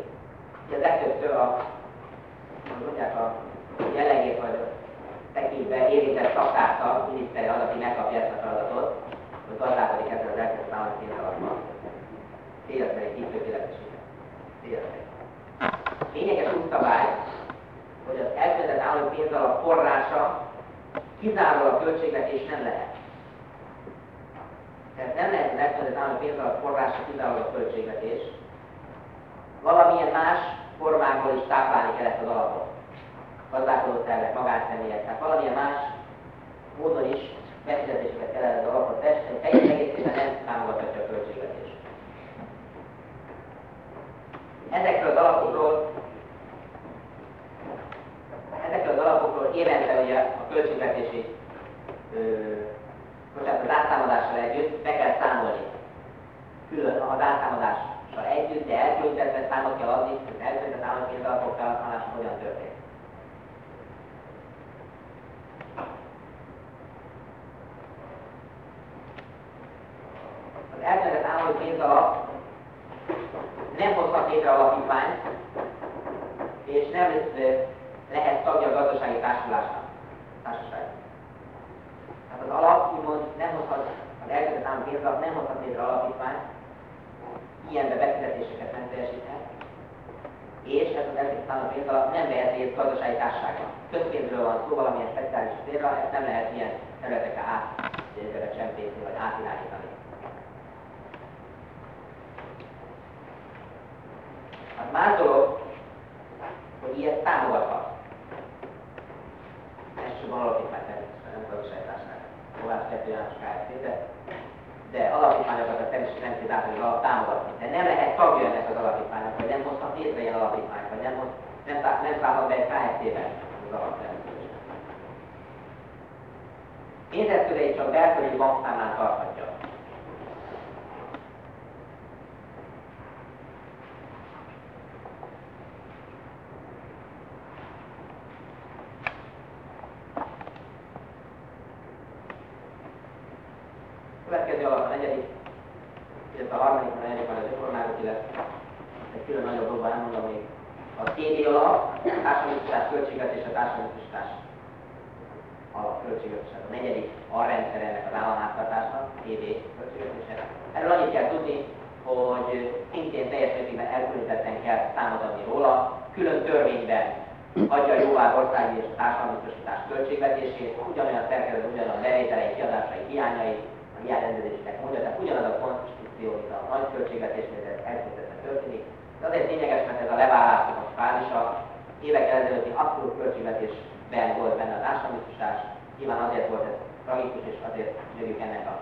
Ugye legtöbbször a, mondják, a jellegét vagy tekintve érintett szaktársa, miniszteri az, aki megkapja ezt a feladatot, gazdálkodik ezzel az állami pénzalapban. Célja szerint így tökéletesített. Szerint. Lényeges úgy szabály, hogy az elkezdett állami pénzalap forrása kizárólag költségvetés nem lehet. Tehát nem lehet megfelelően állami pénzalap forrása kizárólag költségvetés. Valamilyen más formákból is táplálni kell ezt az alapot. Gazdálkodó tervek, magánszemélyek, tehát valamilyen más módon is befizetéseket kell ez az alapot testeni, teljes egészében nem támogathatja a költségvetés. Ezekről az alapokról ezekről az alapokról évente ugye a költségvetési bocsánat, az átszámadással együtt be kell számolni. Külön az átszámadással együtt, de elkülönítetve számot kell adni, hogy elkülönített állami pénzalapok felhasználása hogyan történik. Az elkülönített állami pénzalap nem hozhat létre alapítványt, és nem lehet tagja a gazdasági társulásnak. Társaság. Tehát az alap úgymond nem hozhat, az elkezdett állam pénzalap nem hozhat létre alapítványt, ilyenbe befizetéseket nem teljesíthet, és ez az elkezdett állam pénzalap nem vehet részt gazdasági társaságban. Közpénzről van szó valamilyen speciális célra, ezt nem lehet ilyen területekre át vagy átirányítani. Az más dolog, hogy ilyet támogathat elsősorban alapítvány természetesen, nem gazdaságtársaság, tovább kettő János Kft. De, de alapítványokat a nem tud hogy alap támogatni. De nem lehet tagja ennek az alapítványnak, vagy nem hozhat létre ilyen alapítványt, vagy nem, hoz, nem, nem számol be egy KFT-ben az alap természetesen. Pénzeszközeit csak belföldi bankszámlán tarthatja. következő alap a negyedik, illetve a harmadik, a negyedik majd az önkormányzati lesz. Egy külön nagyobb dolgban elmondom még. TD alap, a társadalmi költségvetés, a társadalmi alap költségvetés, a negyedik a rendszer ennek az államháztartásnak, TD költségvetése. Erről annyit kell tudni, hogy szintén teljes mértékben elkülönítetten kell számot adni róla, külön törvényben adja jóvá országi és társadalmi költségvetését, ugyanolyan szerkezet, ugyanolyan bevételei, kiadásai, hiányai, a hiányrendezésnek mondja, tehát ugyanaz a konstrukció, mint a nagy költségvetésnél, ez elképzelhetően történik. De azért lényeges, mert ez a leválásnak a fázisa évek ezelőtti abszolút költségvetés ben volt benne a társadalmi nyilván azért volt ez tragikus, és azért győjük ennek a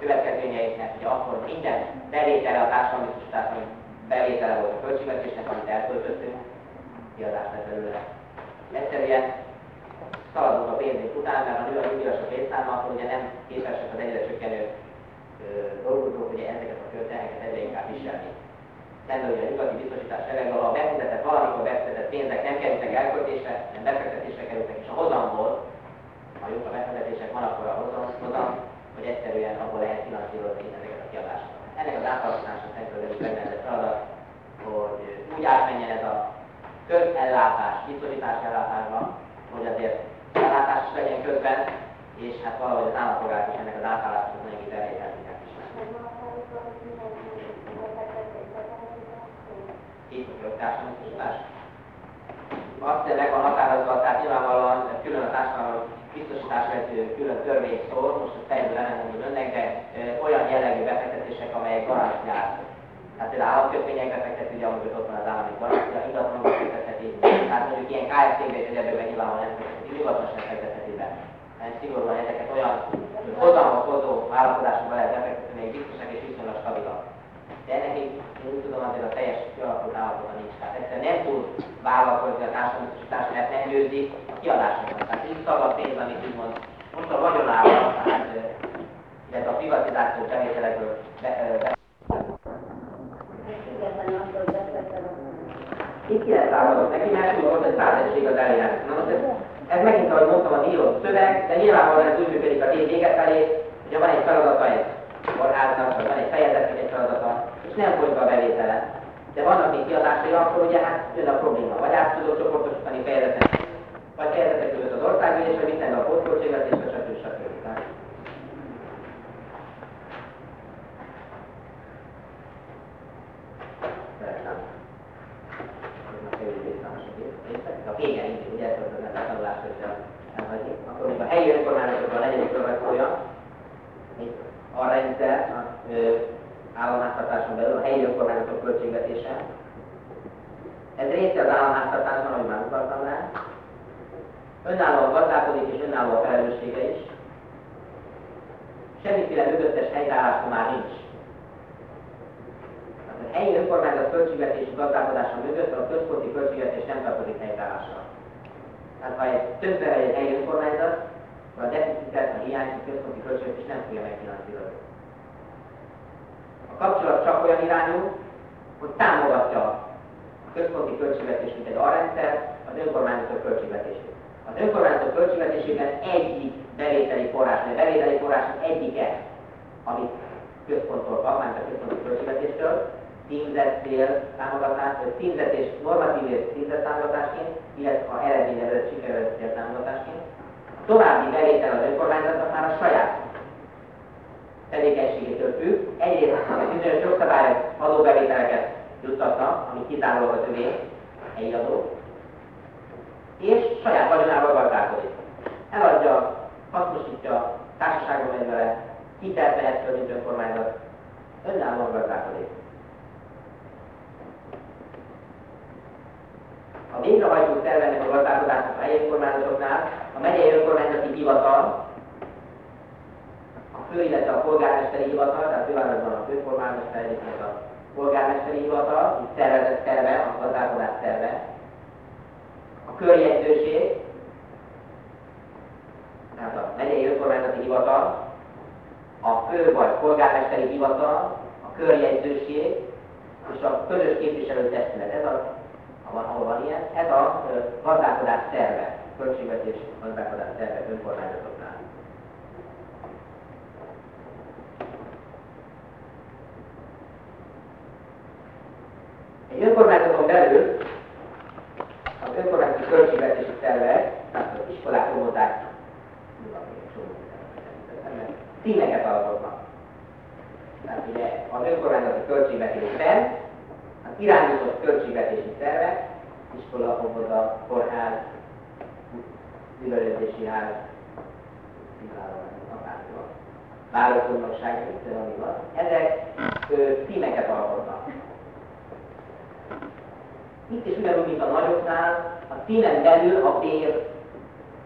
következményeit, mert ugye akkor minden bevétele a társadalmi ami bevétele volt a költségvetésnek, amit elköltöttünk, kiadás lett belőle. Egyszerűen szaladunk a pénzünk után, mert ha nő a nyugdíjas a pénzszáma, akkor ugye nem képesek az egyre csökkenő dolgozók ugye ezeket a költségeket egyre inkább viselni. Szemben ugye a nyugati biztosítás elegről, a befizetett, valamikor befizetett pénzek nem kerültek elköltésre, nem befektetésre kerültek, és a hozamból, ha jók a befektetések, van akkor a hozam, hozam hogy egyszerűen abból lehet finanszírozni ezeket a kiadásokat. Ennek az átalakítása szerintem az egyik legnehezebb feladat, hogy úgy átmenjen ez a közellátás, biztosítás ellátásban, hogy azért ellátás is legyen közben, és hát valahogy az állampolgárok is ennek az átállásnak nagyon kiterjedhetnek a társadalmi Azt meg van határozva, tehát nyilvánvalóan külön a társadalmi biztosításra egy külön törvény szól, most a fejlő nem önnek, de olyan jellegű befektetések, amelyek garanciát Hát például államkötvényekbe fektet, ugye, amikor ott van az állami garancia, ingatlanokba fektetheti, hát mondjuk ilyen KFT-be és egyebben nyilvánvalóan nem fekteti, nyugaton sem fektetheti be. Mert szigorúan ezeket olyan hozamot hozó vállalkozásokba lehet befektetni, még biztosak és viszonylag stabilak. De ennek én, én úgy tudom, azért a teljes kialakult állapota nincs. Tehát egyszerűen nem tud vállalkozni a társadalmi mert nem győzi a kiadásokat. Tehát így szabad pénz, amit úgymond most a vagyonállam, tehát illetve a privatizáció bevételekből be, be, itt kileszállodott neki, mert volt, hogy százegység az eljárás. Na most ez, ez megint, ahogy mondtam, a írott szöveg, de nyilvánvalóan ez úgy működik a tét vége felé, hogyha van egy feladata egy kórháznak, vagy van egy fejezet, egy feladata, nem folytva a bevétele. De vannak még kiadásai, akkor ugye hát jön a probléma. Vagy át tudok csoportosítani fejezetek, vagy fejezetek között az országgyűlés, vagy viszont a pótköltségvetésbe, stb. stb. a végén indul, ugye ez a tanulás, hogyha elhagyni, akkor még a helyi önkormányzatok a negyedik követőja, a rendszer, a államháztartáson belül, a helyi önkormányzatok költségvetése. Ez része az államháztartáson, ahogy már mutattam rá. Önállóan gazdálkodik és önálló a felelőssége is. Semmiféle mögöttes helytállás már nincs a helyi önkormányzat költségvetési gazdálkodása mögött a központi költségvetés nem tartozik helytállásra. Tehát ha egy többre egy helyi önkormányzat, a deficitet, a hiányt a központi költségvetés nem fogja megfinanszírozni. A kapcsolat csak olyan irányú, hogy támogatja a központi költségvetés, mint egy arrendszer, az önkormányzatok költségvetését. Az önkormányzatok költségvetésében egyik bevételi forrás, vagy bevételi forrás egyike, amit központtól kap, a központi költségvetéstől, címzett cél támogatás, címzett és normatív és címzett támogatásként, illetve a eredményezett sikerült cél támogatásként. A további bevétel az önkormányzatnak már a saját tevékenységétől függ. Egyrészt a bizonyos jogszabályok adóbevételeket juttatnak, ami kizárólag az övé, egy adó, és saját vagyonával gazdálkodik. Eladja, hasznosítja, társaságban megy vele, hitelt vehet föl, mint önkormányzat, önállóan gazdálkodik. a végrehajtó szervenek a gazdálkodásnak a helyi önkormányzatoknál a megyei önkormányzati hivatal, fő, illetve a polgármesteri hivatal, tehát fővárosban a főpolgármester, illetve a polgármesteri hivatal, mint szervezett szerve, a gazdálkodás szerve, a körjegyzőség, tehát a megyei önkormányzati hivatal, a fő vagy polgármesteri hivatal, a körjegyzőség és a közös képviselőtestület. Ez a ahol van ilyen, ez a gazdálkodás szerve, költségvetés gazdálkodás szerve önkormányzatoknál. Egy önkormányzaton belül az önkormányzati költségvetési szervek, tehát az iskolák, óvodák, címeket alkotnak. Tehát ugye az önkormányzati költségvetésben irányított költségvetési szervek, iskola, óvoda, kórház, művelődési ház, vállókondosság, ami van. Ezek címeket alkotnak. Itt is ugyanúgy, mint a nagyoknál, a címen belül a bér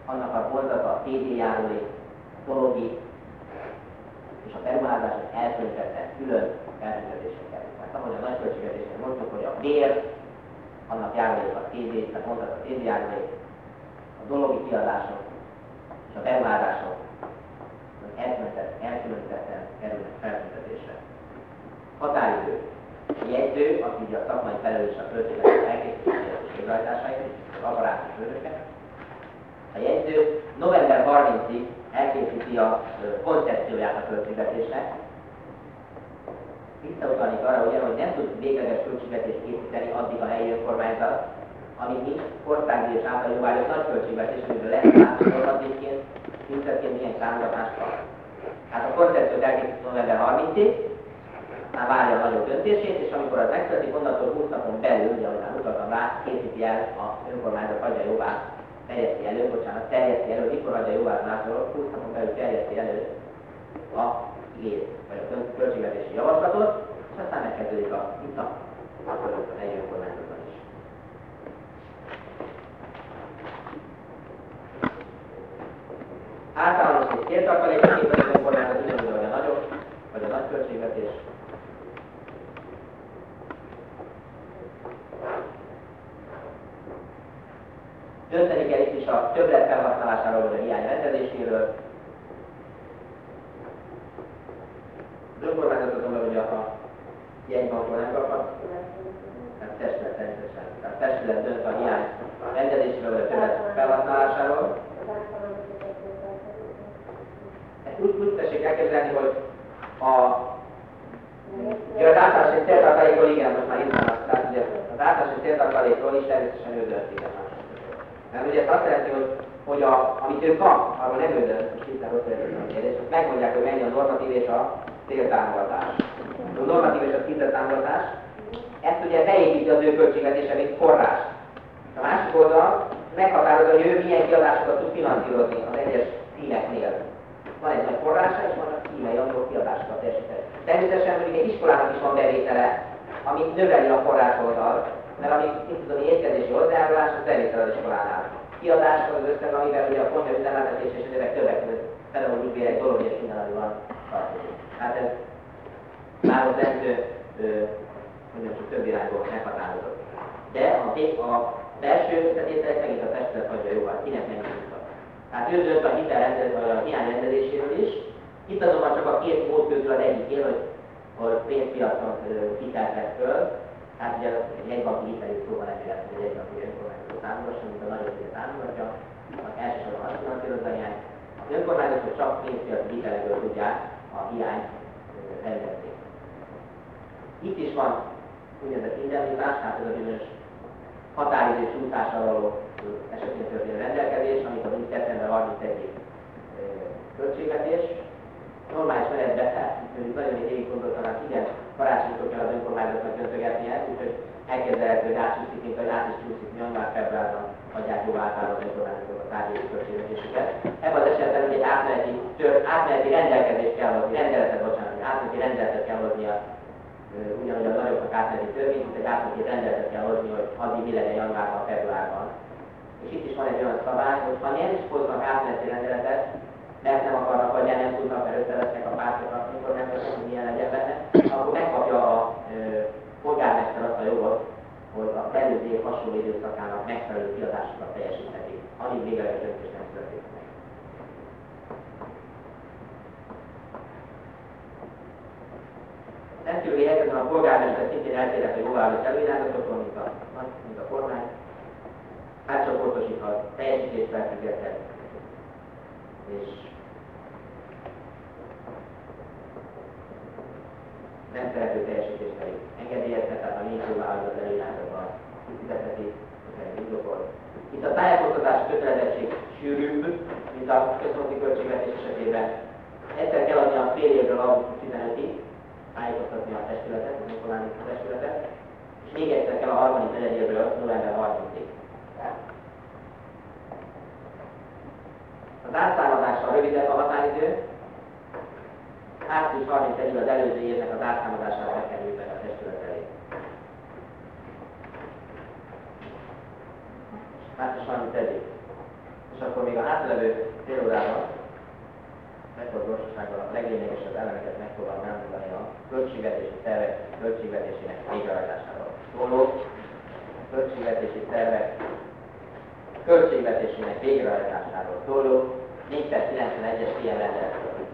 annak a oldata a TD járulék, dologi és a beruházások eltöltetett külön eltüntetésre kerül. Tehát ahogy a nagy költségvetésnél mondtuk, hogy a bér, annak járulék a TD, tehát mondhat a TD járulék, a dologi kiadások és a beruházások elkülönítetten kerülnek feltüntetésre. Határidő. Jegyző, az így a szakmai felelős a költségvetés elkészítéséhez és végrehajtásáért, az apparátus főnöke. A jegyző november 30-ig elkészíti a koncepcióját a költségvetésnek. Visszautanik arra, ugye, hogy nem tud végleges költségvetést készíteni addig a helyi önkormányzat, amíg nincs országdíj és által jóvágyott nagy költségvetés, amiből lehet látni szintetként milyen támogatást kap. Hát a koncepciót elkészít november 30-ig, már várja a nagyobb döntését, és amikor az megszületik, onnantól 20 napon belül, ugye, ahogy már mutattam rá, készíti el a önkormányzat adja jóvá, terjeszti elő, bocsánat, terjeszti elő, mikor adja jóvá az 20 napon belül terjeszti elő a ígér, vagy a költségvetési javaslatot, és aztán megkezdődik a vita, akkor a helyi önkormányzatban is. Általános és céltartalékot képez az önkormányzat ugyanúgy, ahogy a nagyobb, vagy a nagy költségvetés, Itt is a többlet felhasználásáról vagy a hiány rendeléséről. Az önkormányzatot hogy a jegybankról nem kaphat. Tehát testület természetesen. Tehát testület dönt a hiány rendelésről vagy a többlet felhasználásáról. Ezt úgy, úgy tessék elképzelni, hogy a Ugye az általános céltartalékról igen, most már itt van, tehát ugye az általános céltartalékról is természetesen ő döntik. Mert ugye azt jelenti, hogy, hogy a, amit ő kap, arról nem ő dönt, most itt a kérdés, megmondják, hogy mennyi a normatív és a céltámogatás. A normatív és a céltámogatás, ezt ugye beépíti az ő költségvetése, mint forrás. A másik oldal meghatározza, hogy ő milyen kiadásokat tud finanszírozni az egyes címeknél. Van egy nagy forrása, és vannak címei, amikor kiadásokat teljesíteni. Természetesen mondjuk egy iskolának is van bevétele, ami növeli a forrás oldalt, mert ami, tudom, étkezési hozzájárulás, az bevétel az iskolánál. Kiadás az összeg, amivel ugye a pontja üzemeltetés és többek között pedagógus bérek, dolog és van tartozik. Hát ez már az rendő, mondjuk csak több irányból meghatározott. De a, a belső összetételek megint a testület hagyja jó, hát kinek mennyi. Tehát ő dönt a hitelrendez, vagy a hiány is. Itt azonban csak a két mód közül az egyik él, hogy, hogy pénzpiacon hitelt föl, Hát ugye egy jegybanki szóval nem lehet, hogy egy jegybanki önkormányzatot támogassa, mint a nagyobb cél támogatja, az elsősorban azt finanszírozza ilyen. Az önkormányzatok csak pénzpiaci hitelekből tudják a hiány rendezni. Itt is van úgynevezett indemnitás, hát ez a bizonyos határidő csúszással való esetén történő rendelkezés, amikor nincs szeptember 31 költségvetés. Normális menetben, hát nagyon végig gondoltam, igen, karácsonykor kell az önkormányzatnak döntögetnie, úgyhogy elképzelhető, hogy átsúszik, mint hogy át is csúszik, január februárban adják jó általában az önkormányzatok a tárgyaló költségvetésüket. Ebben az esetben egy átmeneti, tör, átmeneti rendelkezést kell hozni, rendeletet, bocsánat, átmeneti rendeletet kell hozni a ugyanúgy a nagyobbak átmeneti törvény, mint egy átmeneti rendeletet kell hozni, hogy addig mi legyen januárban, februárban. És itt is van egy olyan szabály, hogy ha nem is hoznak átmeneti rendeletet, mert nem akarnak, vagy nem tudnak, mert összevesznek a pártok, amikor nem tudnak, hogy milyen legyen benne, akkor megkapja a e, polgármester azt a jogot, hogy a előző év hasonló időszakának megfelelő kiadásokat teljesítheti, amíg végleges döntés nem születik meg. Rendkívüli helyzetben a polgármester szintén eltérhet a jóvállás előirányzatoktól, mint a, mint a kormány, átcsoportosíthat, teljesítést felfüggethet, és nem szerető teljesítés pedig engedélyezhet, tehát a nincs jóváhagyó az előírásokban kifizetheti, indokol. Itt a tájékoztatási kötelezettség sűrűbb, mint a központi költségvetés esetében. Egyszer kell adni a fél évről augusztus 15-ig, tájékoztatni a testületet, az önkormányzati testületet, és még egyszer kell a harmadik negyedévről november 30-ig. Az átszámadással rövidebb a határidő, április 31 az előző évnek az átszámadására bekerültek a testület elé. Április 31 És akkor még a hátlevő félórában mekkora gyorsasággal a leglényegesebb elemeket megpróbálom elmondani a költségvetési tervek költségvetésének végrehajtásáról szóló költségvetési tervek költségvetésének végrehajtásáról szóló 4 91-es PM rendeletről.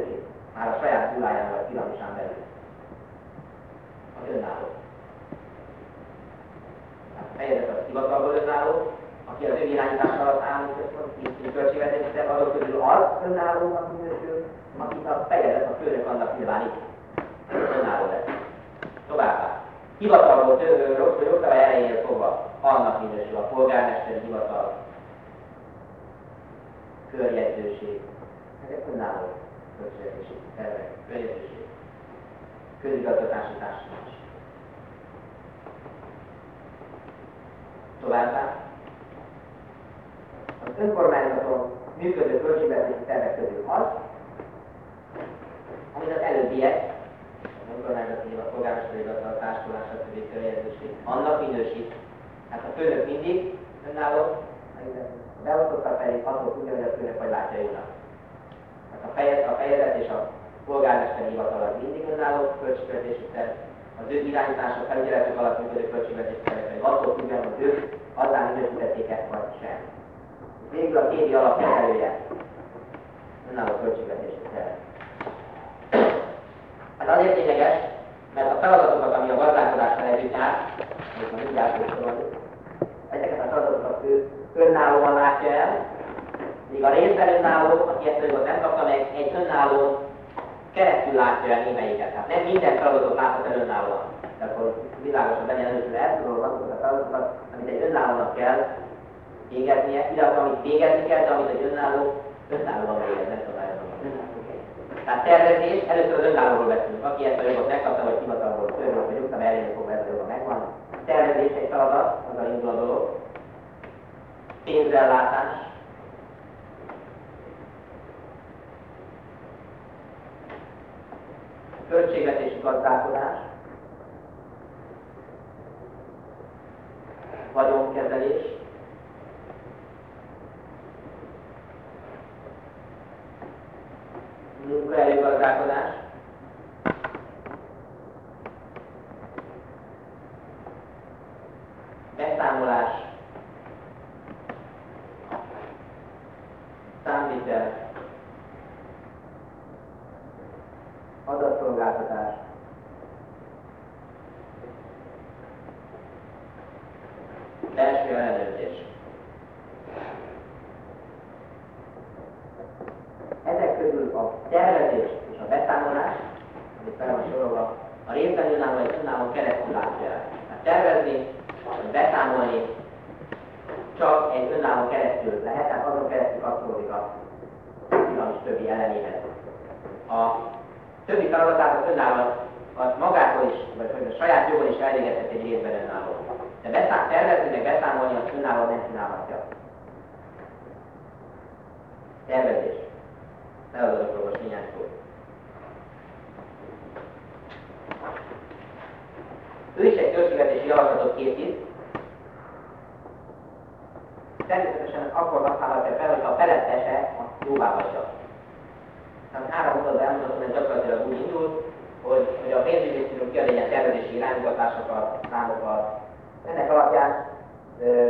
Minősít, már a saját hulláján vagy piramisán belül. Az önálló. Tehát a fejezet az hivatalból önálló, aki az ő irányítás alatt áll, központi költségvetési terv, azok közül az önállónak minősül, akit a fejezet a főnök annak nyilvánít. Önálló lesz. Továbbá. Hivatalból jogszabály elején fogva annak minősül a polgármesteri hivatal, körjegyzőség, ezek önálló tervek, körjegyzőség, közigazgatási társadalmas. Továbbá az önkormányzaton működő költségvetési tervek közül az, amit az előbbiek, az önkormányzati hivatal, polgármesteri hivatal, társulás, stb. körjegyzőség, annak minősít. Hát a főnök mindig önálló, a beosztottak pedig attól függően, hogy a főnök vagy látja jónak. Hát a, fejez, a fejezet és a polgármesteri hivatal az mindig önálló költségvetési terv, az ő irányítása, felügyeletük alatt működő költségvetési tervek pedig attól függően, hogy ők azzá minősítették-e vagy sem. Végül a téri alapkezelője önálló költségvetési terv. Ez azért lényeges, mert a feladatokat, ami a gazdálkodással együtt jár, amit már mindjárt ezeket a feladatokat ő önállóan látja el, míg a részben önálló, aki ezt a nem kapta meg, egy önálló keresztül látja el némelyiket. Tehát nem minden feladatot láthat el önállóan. De akkor világosan legyen először elsorolom azokat a feladatokat, amit egy önállónak kell végeznie, illetve amit végezni kell, de amit egy önálló önállóan végez, nem szabályozom. Tehát tervezés, először az önállóról beszélünk. Aki ezt a jogot megkapta, vagy hivatalból törvény, vagy jogszabály elején fogva ez a joga megvan. Tervezés egy feladat, az a indul a dolog. Pénzellátás.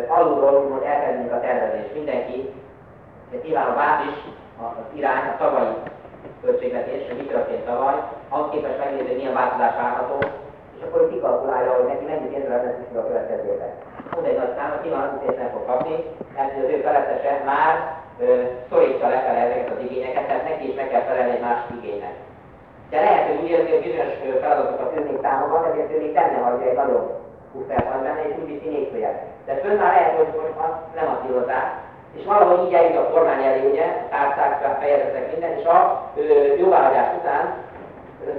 Alulról úgymond elkezdünk a tervezést. Mindenki, ez nyilván a bázis, az irány, a tavalyi költségvetés, hogy mi történt tavaly, ahhoz képest megnézni, hogy milyen változás várható, és akkor kikalkulálja, hogy neki mennyi pénzre lesz szükség a következő. Mond egy nagy számot, nyilván az nem fog kapni, mert az ő felettese már ö, szorítsa lefele ezeket az igényeket, tehát neki is meg kell felelni egy másik igénynek. De lehet, hogy úgy érzi, hogy bizonyos feladatokat ő még támogat, ezért ő még benne hagyja egy nagyobb puffert van benne, és úgy viszi nélküljel. De fönn már lehet, hogy most azt nem asszírozzák, és valahogy így eljut a kormány elé, ugye, tárcák, fejezetek, minden, és a jóváhagyás után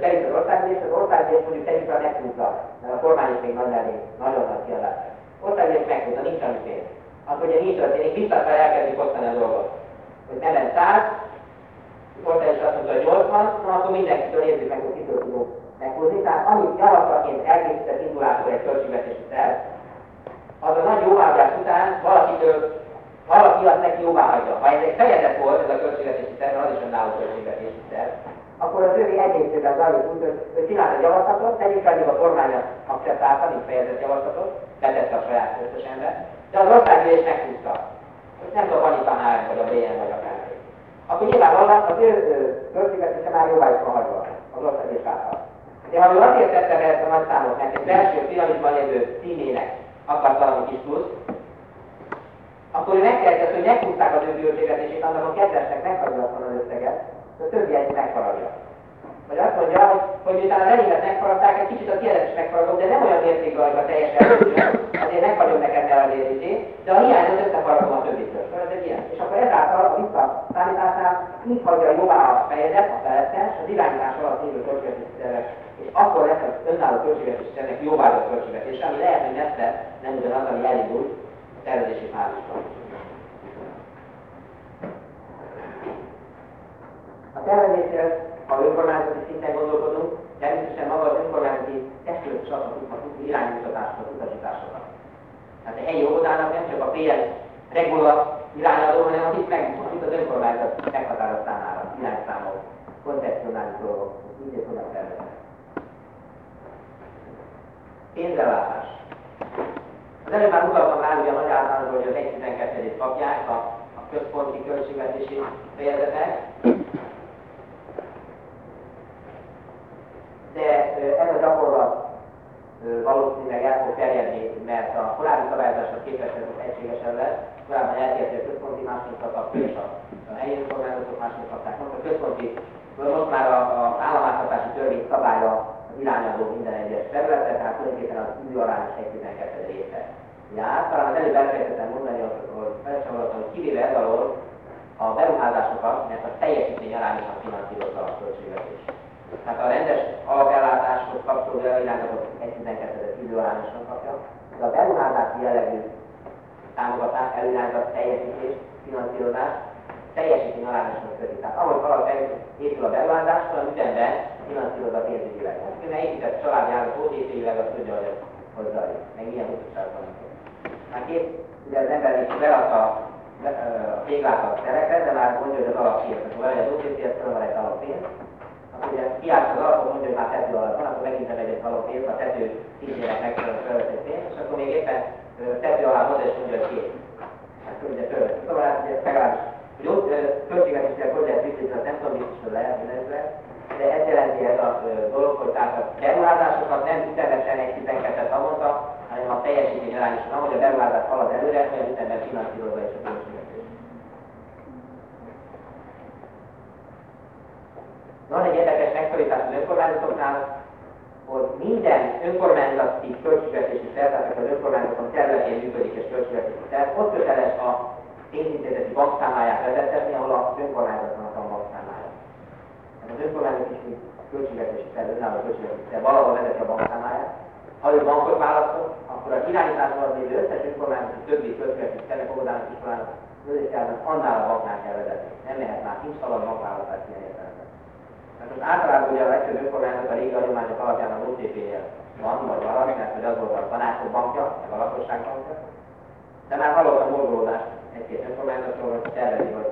szerint az országgyűlés, az országgyűlés mondjuk tegyük a meghúzza, mert a kormány is még nagy elég, nagyon nagy kiadás. Országgyűlés meghúzza, nincs annyi pénz. Akkor ugye mi történik, visszafelé elkezdik osztani a dolgot. Hogy nem lett 100, országgyűlés azt mondta, hogy 80, na akkor mindenkitől nézzük meg, hogy kitől tudunk meghúzni. Tehát amit javaslatként elkészített indulásról egy költségvetési terv, az a nagy jóvágyás után valakitől valaki azt neki jóvá hagyja. Ha ez egy fejezet volt, ez a költségvetési terv, az is önálló költségvetési terv, akkor az ő egészében zajlik úgy, hogy ő csinált egy javaslatot, tegyük pedig a kormány akceptálta, mint fejezett javaslatot, betette a saját közös ember, de az országgyűlés meghúzta. Hogy nem tudom, annyit tanár, vagy a BN, vagy akár. Akkor nyilvánvalóan az ő költségvetése már jóvá is van hagyva az országgyűlés által. De ha ő azért tette be ezt a nagy számot, mert egy belső piramisban lévő címének akart valami kis plusz, akkor ő megkérdezte, hogy meghúzták az ő költségvetését, annak a kedvesnek meghagyja az összeget, a többiek megfaragja. Vagy azt mondja, hogy, hogy miután a enyémet megfaragták, egy kicsit a tiédet is megfaragom, de nem olyan mértékben, hogy a teljes azért meghagyom neked el a de a hiányot összefaragom a többitől. Szóval ez egy ilyen. És akkor ezáltal a visszaszámításnál így hagyja jóvá a fejezet, a felettes, az irányítás alatt lévő költségvetési tervek, és akkor lesz az önálló költségvetési tervek jóvágyott költségvetés, ami lehet, hogy messze nem ugyanaz, ami elindult a tervezési fázisban. A tervezésről, ha önkormányzati szinten gondolkodunk, természetesen maga az önkormányzati testület is adhat iránymutatásokat, utasításokat. Tehát a helyi óvodának nem csak a PL regula irányadó, hanem amit, meg, amit az önkormányzat meghatároz számára, irányszámok, koncepcionális dolgok, így tudnak tervezni. Pénzrelátás. Az előbb már mutattam rá, hogy a nagy általános, hogy az 1.12-et kapják a, a központi költségvetési fejezetek, de ez a gyakorlat valószínűleg el fog terjedni, mert a korábbi szabályozáshoz képest ez egységesen lesz. Korábban eltértő a központi másként kaptak, és a, a helyi önkormányzatok másként kapták. Most a központi, most már az államáztatási törvény szabálya az irányadó minden egyes területre, tehát tulajdonképpen az időarányos 1.12 része jár. Talán az előbb elfelejtettem mondani, hogy felcsavaroltam, hogy kivéve ez alól a beruházásokat, mert a teljesítmény arányosan finanszírozza a költségvetés. Tehát a rendes alapellátáshoz kapcsolódó előirányzatot 1.12 időarányosan kapja, de a beruházási jellegű támogatás, előirányzat, teljesítés, finanszírozás teljesítmény arányosan köti. Tehát ahogy valahol épül a beruházás, olyan ütemben finanszíroz a pénzügyileg. Most kéne épített családjárat OTP-vel, az tudja, hogy zajlik, meg milyen mutatság van. Már két, ugye az ember is beadta a téglákat a terekre, de már mondja, hogy az alappénz, hogy az OTP-hez van egy alappénz, ugye kiállt az alapot, mondja, hogy már tető alatt van, akkor megint megy egy való pénz, a tető szintjének megfelelő felvetett pénz, és akkor még éppen tető alá hoz, és mondja, hogy két. Hát ugye fölvett. Szóval hát ugye legalábbis, hogy ott költségvetéssel hogy lehet azt nem tudom biztos, hogy lehet mindenre, de ez jelenti ez a dolog, hogy tehát a beruházásokat nem ütemesen egy 12 havonta, hanem a teljesítmény arányosan, ahogy a beruházás halad előre, olyan ütemben finanszírozva és a költségvetés. Van egy érdekes megszorítás az önkormányzatoknál, hogy minden önkormányzati költségvetési szerv, tehát az önkormányzaton területén működik és költségvetési szerv, ott köteles a pénzintézeti bankszámláját vezetetni, ahol az önkormányzatnak a bankszámlája. Tehát az önkormányzat is, költségvetési szerv, önálló költségvetési szerv, valahol vezeti a bankszámláját. Ha ő bankot választott, akkor az irányításban lévő összes önkormányzati többi közkereső telefogadának iskolának közösségben annál a banknál kell vezetni. Nem mehet már, nincs szabad bankválasztás ilyen értelemben. Hát most általában ugye a legtöbb önkormányzat a régi adományok alapján az OTP-nél van, vagy valami, mert hogy az volt a tanácsok bankja, meg a lakosság bankja. De már hallottam mozgolódást egy-két önkormányzatról, hogy tervezi, hogy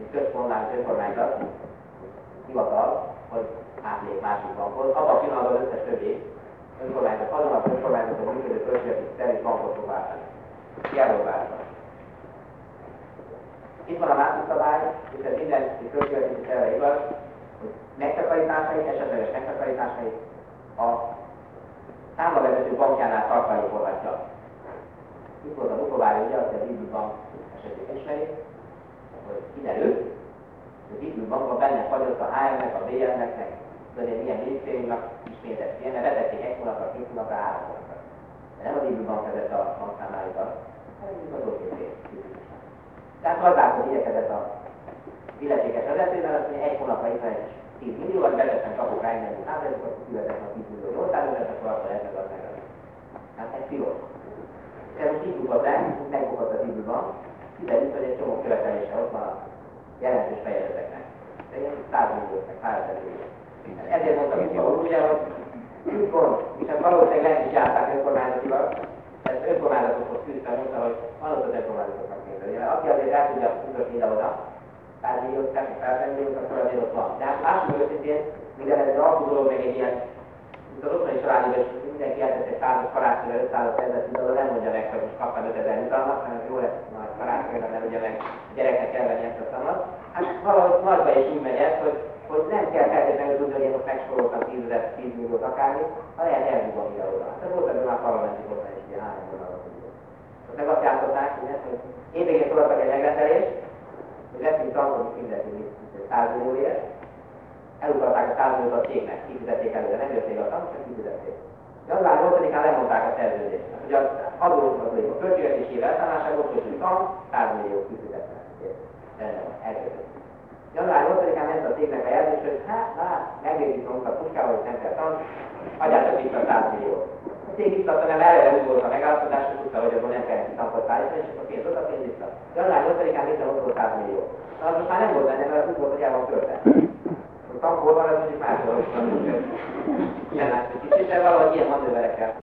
egy központláns önkormányzat, hivatal, hogy átlép másik bankhoz, abban a pillanatban az összes többi önkormányzat, azon az önkormányzaton működő költségvetési szerint bankot fog váltani. Ilyenről váltani. Itt van a másik szabály, és ez minden költségvetési szerve igaz, hogy megtakarításai, esetleges megtakarításai a számlavezető bankjánál tartalékolhatja. Itt volt a Bukovári, ugye, az a Bibi Bank esetét ismeri, hogy kiderült, hogy a Bibi Bankban benne fagyott a HM-nek, a BL-nek, meg tudod, milyen minisztériumnak ismétett ilyen, mert vezették egy hónapra, két hónapra, három hónapra. De nem a Bibi Bank vezette a bankszámláikat, hanem az OTP. Tehát gazdálkod igyekezett a illetékes vezetőben, azt mondja, egy hónapra itt egy 10 millió, vagy vezetem kapok rá hát ezek akkor kivezetem a 10 millió országokat, akkor akkor ez az meg. Hát egy pillanat. Ez most így le, megbukott az időben, kiderült, hogy egy csomó követelése ott van a jelentős fejezeteknek. De ilyen 100 millió, meg 100 millió. Ezért mondtam, hogy jó, ugye, hogy úgy gond, hiszen valószínűleg lehet is járták önkormányzatival, ez önkormányzatokhoz küzdtem, mondta, hogy van ott az önkormányzatoknak pénze. Aki azért el tudja ugrani ide-oda, 100 milliót, 100 milliót, akkor azért ott van. De hát lássuk őszintén, mivel ez egy alapú dolog, meg egy ilyen, mint az otthoni családban, és mindenki eltett egy százas karácsonyra 500 ezer jutalmat, nem mondja meg, hogy most kaptam 5000 jutalmat, hanem jó lesz nagy karácsonyra, nem mondja meg, a gyereknek kell venni ezt a szamat. Hát valahogy nagyba is úgy megy ez, hogy, hogy nem kell feltétlenül tudni, hogy én most megsoroltam 10 ezer, 10 milliót akármi, ha lehet elbúgom ide oda. Hát volt ebből már parlamenti kormány is ilyen három vonalat. Meg azt játszották, hogy évvégén szóltak egy megrendelést, hogy leszünk tanulni fizetni 100 millióért, elutalták a 100 milliót a cégnek, kifizették előre, nem jötték a tanult, csak kifizették. Január 8-án lemondták a szerződést. Hogy az adóznak a költségvetési ott hogy van, 100 millió kifizetnek. Január 8-án ment a cégnek a jelzés, hogy hát, hát, megvédjük magunkat puskával, hogy nem kell tanulni, adjátok a 100 milliót. Cég visszadta, nem eleve úgy volt a megállapodás, hogy tudta, hogy abból nem kell tankot állítani, és akkor pénz oda, pénz vissza. Január 8-án minden ott volt 100 millió. Na, az most már nem volt benne, mert úgy volt, hogy el van költve. A tankból van, az mondjuk máshol, hogy ilyen látszik kicsit, de valahogy ilyen manőverekkel.